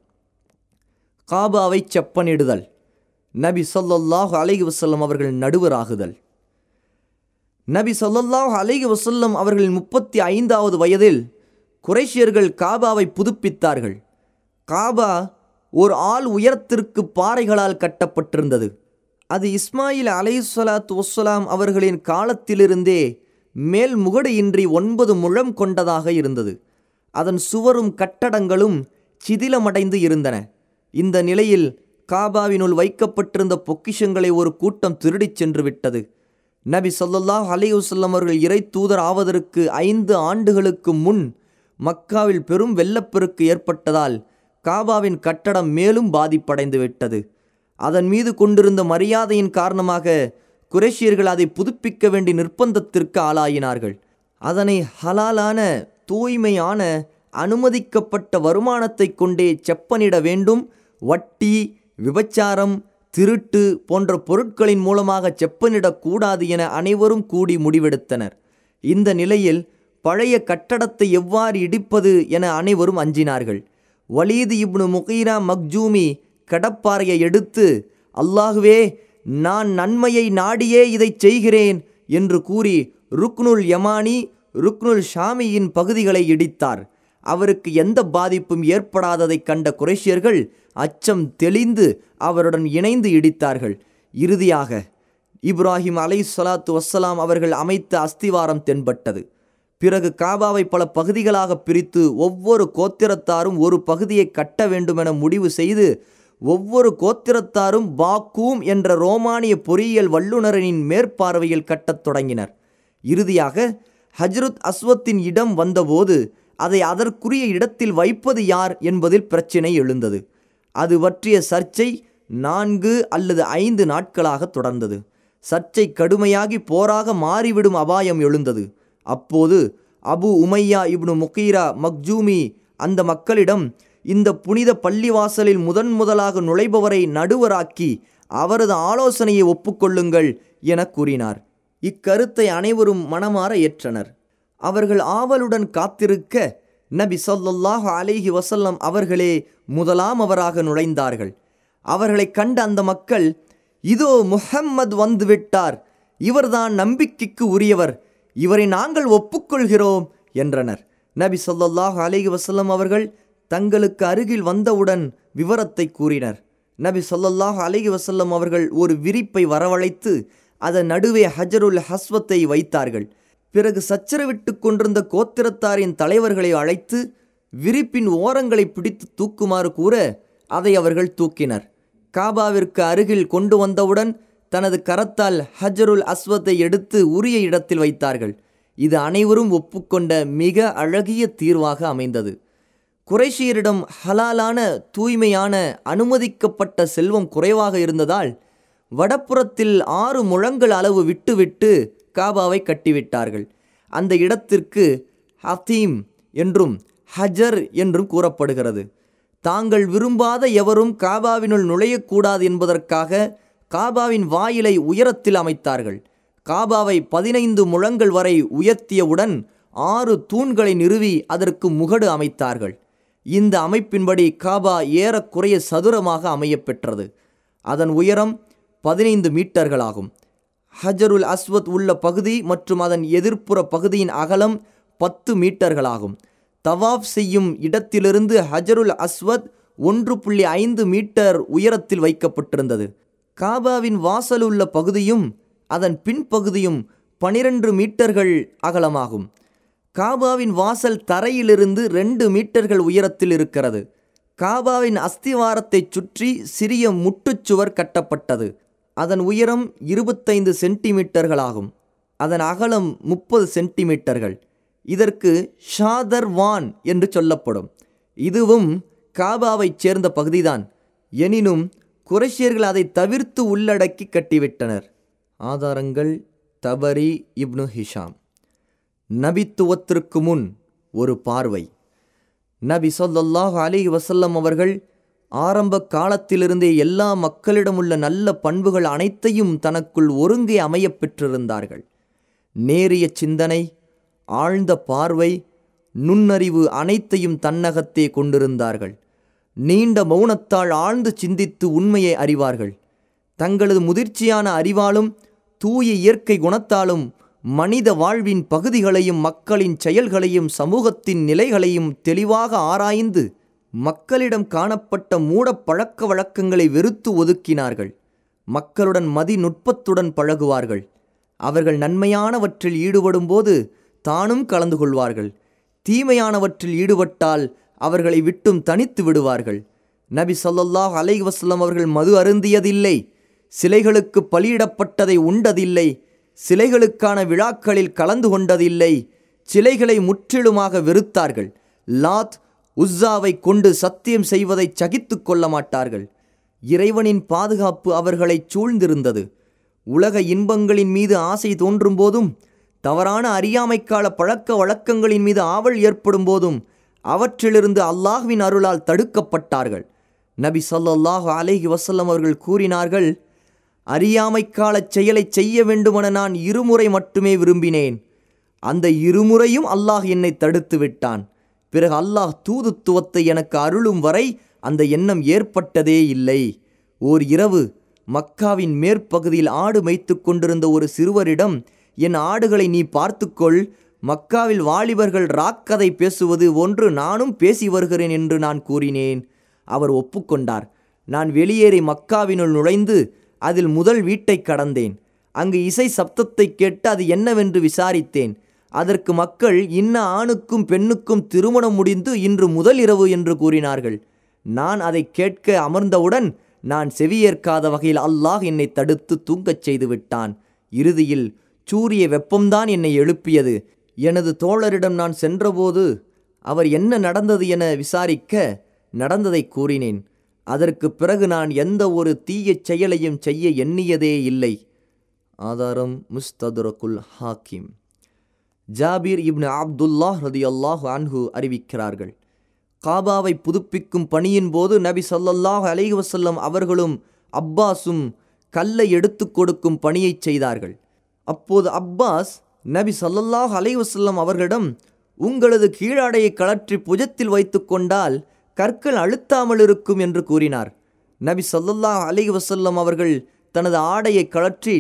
காபாவை செப்பனிடுதல். நபி ஸல்லல்லாஹு அலைஹி வசல்லம் அவர்கள் நடுவராகுதல். நபி சொல்லல்லாஹ் அலைஹி வசல்லம் அவர்களின் முப்பத்தி ஐந்தாவது வயதில் குறைஷியர்கள் காபாவை புதுப்பித்தார்கள். காபா ஒரு ஆள் உயரத்திற்கு பாறைகளால் கட்டப்பட்டிருந்தது. அது இஸ்மாயில் அலைசலாத் வஸ்ஸலாம் அவர்களின் காலத்திலிருந்தே மேல் முகடையின்றி ஒன்பது முழம் கொண்டதாக இருந்தது. அதன் சுவரும் கட்டடங்களும் சிதிலமடைந்து இருந்தன. இந்த நிலையில் காபாவினுள் வைக்கப்பட்டிருந்த பொக்கிஷங்களை ஒரு கூட்டம் திருடிச் சென்று விட்டது நபி சொல்லல்லாஹ் அலைஹி அவர்கள் இறை தூதர் ஆவதற்கு ஐந்து ஆண்டுகளுக்கு முன் மக்காவில் பெரும் வெள்ளப்பெருக்கு ஏற்பட்டதால் காபாவின் கட்டடம் மேலும் பாதிப்படைந்து விட்டது அதன் மீது கொண்டிருந்த மரியாதையின் காரணமாக குரேஷியர்கள் அதை புதுப்பிக்க வேண்டிய நிர்பந்தத்திற்கு ஆளாயினார்கள். அதனை ஹலாலான தூய்மையான அனுமதிக்கப்பட்ட வருமானத்தை கொண்டே செப்பனிட வேண்டும். வட்டி விபச்சாரம் திருட்டு போன்ற பொருட்களின் மூலமாக செப்பனிடக்கூடாது என அனைவரும் கூடி முடிவெடுத்தனர். இந்த நிலையில் பழைய கட்டடத்தை எவ்வாறு இடிப்பது என அனைவரும் அஞ்சினார்கள். வலீது இப்னு முகீரா மக்ஜூமி கடப்பாறையை எடுத்து அல்லாஹுவே நான் நன்மையை நாடியே இதைச் செய்கிறேன் என்று கூறி ருக்னுல் யமானி ருக்னுல் ஷாமியின் பகுதிகளை இடித்தார். அவருக்கு எந்த பாதிப்பும் ஏற்படாததைக் கண்ட குறைஷியர்கள் அச்சம் தெளிந்து அவருடன் இணைந்து இடித்தார்கள். இறுதியாக இப்ராஹிம் அலை சலாத்து வஸ்ஸலாம் அவர்கள் அமைத்த அஸ்திவாரம் தென்பட்டது. பிறகு காபாவை பல பகுதிகளாக பிரித்து ஒவ்வொரு கோத்திரத்தாரும் ஒரு பகுதியை கட்ட வேண்டுமென முடிவு செய்து ஒவ்வொரு கோத்திரத்தாரும் பாக்கூம் என்ற ரோமானிய பொறியியல் வல்லுநரின் மேற்பார்வையில் கட்டத் தொடங்கினர். இறுதியாக ஹஜ்ருத் அஸ்வத்தின் இடம் வந்தபோது அதை அதற்குரிய இடத்தில் வைப்பது யார் என்பதில் பிரச்சினை எழுந்தது. அது பற்றிய சர்ச்சை நான்கு அல்லது ஐந்து நாட்களாக தொடர்ந்தது. சர்ச்சை கடுமையாகி போராக மாறிவிடும் அபாயம் எழுந்தது. அப்போது அபு உமையா இப்னு முகீரா மக்ஜூமி அந்த மக்களிடம் இந்த புனித பள்ளிவாசலில் முதன் முதலாக நுழைபவரை நடுவராக்கி அவரது ஆலோசனையை ஒப்புக்கொள்ளுங்கள் என கூறினார். இக்கருத்தை அனைவரும் மனமாற ஏற்றனர். அவர்கள் ஆவலுடன் காத்திருக்க நபி சொல்லாஹ் அலேஹி வசல்லம் அவர்களே முதலாம் அவராக நுழைந்தார்கள். அவர்களை கண்ட அந்த மக்கள் இதோ முஹம்மது வந்துவிட்டார். இவர்தான் நம்பிக்கைக்கு உரியவர். இவரை நாங்கள் ஒப்புக்கொள்கிறோம் என்றனர். நபி சொல்லாஹ் அலிஹி வசல்லம் அவர்கள் தங்களுக்கு அருகில் வந்தவுடன் விவரத்தை கூறினர். நபி சொல்லல்லாஹ் அலிஹி வசல்லம் அவர்கள் ஒரு விரிப்பை வரவழைத்து அதன் நடுவே ஹஜருல் ஹஸ்வத்தை வைத்தார்கள். பிறகு சச்சரவிட்டு கொண்டிருந்த கோத்திரத்தாரின் தலைவர்களை அழைத்து விரிப்பின் ஓரங்களை பிடித்து தூக்குமாறு கூற அதை அவர்கள் தூக்கினர். காபாவிற்கு அருகில் கொண்டு வந்தவுடன் தனது கரத்தால் ஹஜருல் அஸ்வத்தை எடுத்து உரிய இடத்தில் வைத்தார்கள். இது அனைவரும் ஒப்புக்கொண்ட மிக அழகிய தீர்வாக அமைந்தது. குறைஷியரிடம் ஹலாலான தூய்மையான அனுமதிக்கப்பட்ட செல்வம் குறைவாக இருந்ததால் வடப்புறத்தில் ஆறு முழங்கள் அளவு விட்டுவிட்டு காபாவை கட்டிவிட்டார்கள். அந்த இடத்திற்கு ஹத்தீம் என்றும் ஹஜர் என்றும் கூறப்படுகிறது. தாங்கள் விரும்பாத எவரும் காபாவினுள் நுழையக்கூடாது என்பதற்காக காபாவின் வாயிலை உயரத்தில் அமைத்தார்கள். காபாவை பதினைந்து முழங்கள் வரை உயர்த்தியவுடன் ஆறு தூண்களை நிறுவி அதற்கு முகடு அமைத்தார்கள். இந்த அமைப்பின்படி காபா ஏறக்குறைய சதுரமாக அமையப்பெற்றது. அதன் உயரம் பதினைந்து மீட்டர்களாகும். ஹஜருல் அஸ்வத் உள்ள பகுதி மற்றும் அதன் எதிர்ப்புற பகுதியின் அகலம் பத்து மீட்டர்களாகும். தவாஃப் செய்யும் இடத்திலிருந்து ஹஜருல் அஸ்வத் ஒன்று புள்ளி ஐந்து மீட்டர் உயரத்தில் வைக்கப்பட்டிருந்தது. காபாவின் வாசல் உள்ள பகுதியும் அதன் பின்பகுதியும் பனிரெண்டு மீட்டர்கள் அகலமாகும். காபாவின் வாசல் தரையிலிருந்து ரெண்டு மீட்டர்கள் உயரத்தில் இருக்கிறது. காபாவின் அஸ்திவாரத்தைச் சுற்றி சிறிய முட்டுச்சுவர் கட்டப்பட்டது. அதன் உயரம் இருபத்தைந்து சென்டிமீட்டர்களாகும். அதன் அகலம் முப்பது சென்டிமீட்டர்கள். இதற்கு ஷாதர் வான் என்று சொல்லப்படும். இதுவும் காபாவைச் சேர்ந்த பகுதிதான். எனினும் குரேஷியர்கள் அதை தவிர்த்து உள்ளடக்கி கட்டிவிட்டனர். ஆதாரங்கள் தபரி இப்னு ஹிஷாம். நபித்துவத்திற்கு முன் ஒரு பார்வை. நபி சொல்லல்லாஹ் அலி வசல்லம் அவர்கள் ஆரம்ப காலத்திலிருந்தே எல்லா மக்களிடமுள்ள நல்ல பண்புகள் அனைத்தையும் தனக்குள் ஒருங்கே அமையப் பெற்றிருந்தார்கள். நேரிய சிந்தனை ஆழ்ந்த பார்வை நுண்ணறிவு அனைத்தையும் தன்னகத்தே கொண்டிருந்தார்கள். நீண்ட மௌனத்தால் ஆழ்ந்து சிந்தித்து உண்மையை அறிவார்கள். தங்களது முதிர்ச்சியான அறிவாலும் தூய இயற்கை குணத்தாலும் மனித வாழ்வின் பகுதிகளையும் மக்களின் செயல்களையும் சமூகத்தின் நிலைகளையும் தெளிவாக ஆராய்ந்து மக்களிடம் காணப்பட்ட மூட பழக்க வழக்கங்களை வெறுத்து ஒதுக்கினார்கள். மக்களுடன் மதிநுட்பத்துடன் பழகுவார்கள். அவர்கள் நன்மையானவற்றில் ஈடுபடும்போது தானும் கலந்து கொள்வார்கள். தீமையானவற்றில் ஈடுபட்டால் அவர்களை விட்டும் தனித்து விடுவார்கள். நபி சொல்லல்லாஹ் அலைவசல்லம் அவர்கள் மது அருந்தியதில்லை சிலைகளுக்கு பலியிடப்பட்டதை உண்டதில்லை சிலைகளுக்கான விழாக்களில் கலந்து கொண்டதில்லை சிலைகளை முற்றிலுமாக வெறுத்தார்கள். லாத் உஸ்ஸாவை கொண்டு சத்தியம் செய்வதை சகித்து கொள்ள மாட்டார்கள். இறைவனின் பாதுகாப்பு அவர்களை சூழ்ந்திருந்தது. உலக இன்பங்களின் மீது ஆசை தோன்றும் போதும் தவறான அறியாமைக்கால பழக்க வழக்கங்களின் மீது ஆவல் ஏற்படும் போதும் அவற்றிலிருந்து அல்லாஹ்வின் அருளால் தடுக்கப்பட்டார்கள். நபி ஸல்லல்லாஹு அலேஹி வசல்லம் அவர்கள் கூறினார்கள் அறியாமைக்கால செயலை செய்ய வேண்டுமென நான் இருமுறை மட்டுமே விரும்பினேன். அந்த இருமுறையும் அல்லாஹ் என்னை தடுத்து விட்டான். பிறகு அல்லாஹ் தூதுத்துவத்தை எனக்கு அருளும் வரை அந்த எண்ணம் ஏற்பட்டதே இல்லை. ஓர் இரவு மக்காவின் மேற்பகுதியில் ஆடு மேய்த்து கொண்டிருந்த ஒரு சிறுவரிடம் என் ஆடுகளை நீ பார்த்துக்கொள் மக்காவில் வாலிபர்கள் ராக்கதை பேசுவது ஒன்று நானும் பேசி வருகிறேன் என்று நான் கூறினேன். அவர் ஒப்புக்கொண்டார். நான் வெளியேறி மக்காவினுள் நுழைந்து அதில் முதல் வீட்டை கடந்தேன். அங்கு இசை சப்தத்தை கேட்டு அது என்னவென்று விசாரித்தேன். அதற்கு மக்கள் இன்ன ஆணுக்கும் பெண்ணுக்கும் திருமணம் முடிந்து இன்று முதல் இரவு என்று கூறினார்கள். நான் அதை கேட்க அமர்ந்தவுடன் நான் செவியேற்காத வகையில் அல்லாஹ் என்னை தடுத்து தூங்கச் செய்து விட்டான். இறுதியில் சூரிய வெப்பம்தான் என்னை எழுப்பியது. எனது தோழரிடம் நான் சென்றபோது அவர் என்ன நடந்தது என விசாரிக்க நடந்ததை கூறினேன். அதற்கு பிறகு நான் எந்த ஒரு தீய செயலையும் செய்ய எண்ணியதே இல்லை. ஆதாரம் முஸ்ததுரகுல் ஹாக்கிம். ஜாபீர் இப்னு அப்துல்லாஹ் ஹதி அல்லாஹ் அன்ஹு அறிவிக்கிறார்கள். காபாவை புதுப்பிக்கும் பணியின் போது நபி ஸல்லல்லாஹு அலைஹி வஸல்லம் அவர்களும் அப்பாஸும் கல்லை எடுத்து கொடுக்கும் பணியைச் செய்தார்கள். அப்போது அப்பாஸ் நபி சல்லல்லாஹ் அலைவசல்லம் அவர்களிடம் உங்களது கீழாடையை கழற்றி புஜத்தில் வைத்து கொண்டால் கற்கள் அழுத்தாமல் இருக்கும் என்று கூறினார். நபி சல்லல்லாஹ் அலைஹி வசல்லம் அவர்கள் தனது ஆடையை கழற்றி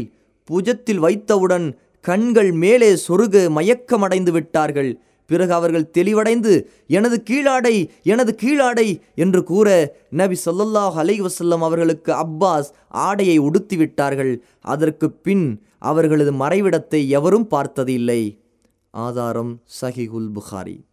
புஜத்தில் வைத்தவுடன் கண்கள் மேலே சொருக மயக்கமடைந்து விட்டார்கள். பிறகு அவர்கள் தெளிவடைந்து எனது கீழாடை எனது கீழாடை என்று கூற நபி சொல்லல்லாஹ் அலை வசல்லம் அவர்களுக்கு அப்பாஸ் ஆடையை உடுத்தி விட்டார்கள். அதற்கு பின் அவர்களது மறைவிடத்தை எவரும் பார்த்ததில்லை. ஆதாரம் சஹிகுல் புகாரி.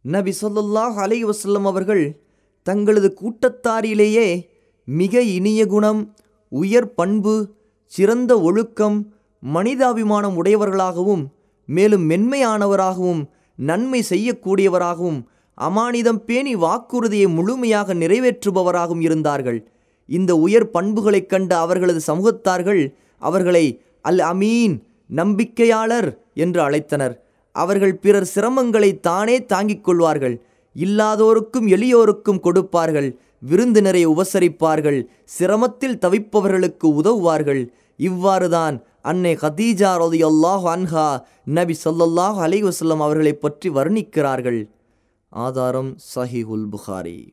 நபி ஸல்லல்லாஹு அலி வசல்லம் அவர்கள் தங்களது கூட்டத்தாரிலேயே மிக இனிய குணம் உயர் பண்பு சிறந்த ஒழுக்கம் மனிதாபிமானம் உடையவர்களாகவும் மேலும் மென்மையானவராகவும் நன்மை செய்யக்கூடியவராகவும் அமானிதம் பேணி வாக்குறுதியை முழுமையாக நிறைவேற்றுபவராகவும் இருந்தார்கள். இந்த உயர் பண்புகளைக் கண்ட அவர்களது சமூகத்தார்கள் அவர்களை அல் அமீன் நம்பிக்கையாளர் என்று அழைத்தனர். அவர்கள் பிறர் சிரமங்களை தானே தாங்கிக் கொள்வார்கள். இல்லாதோருக்கும் எளியோருக்கும் கொடுப்பார்கள். விருந்தினரை உபசரிப்பார்கள். சிரமத்தில் தவிப்பவர்களுக்கு உதவுவார்கள். இவ்வாறுதான் அன்னை ஹதீஜா அல்லாஹ் அன்ஹா நபி சொல்லல்லாஹ் அலைஹி அவர்களை அவர்களைப் பற்றி வர்ணிக்கிறார்கள். ஆதாரம் சஹிஹுல் புகாரி.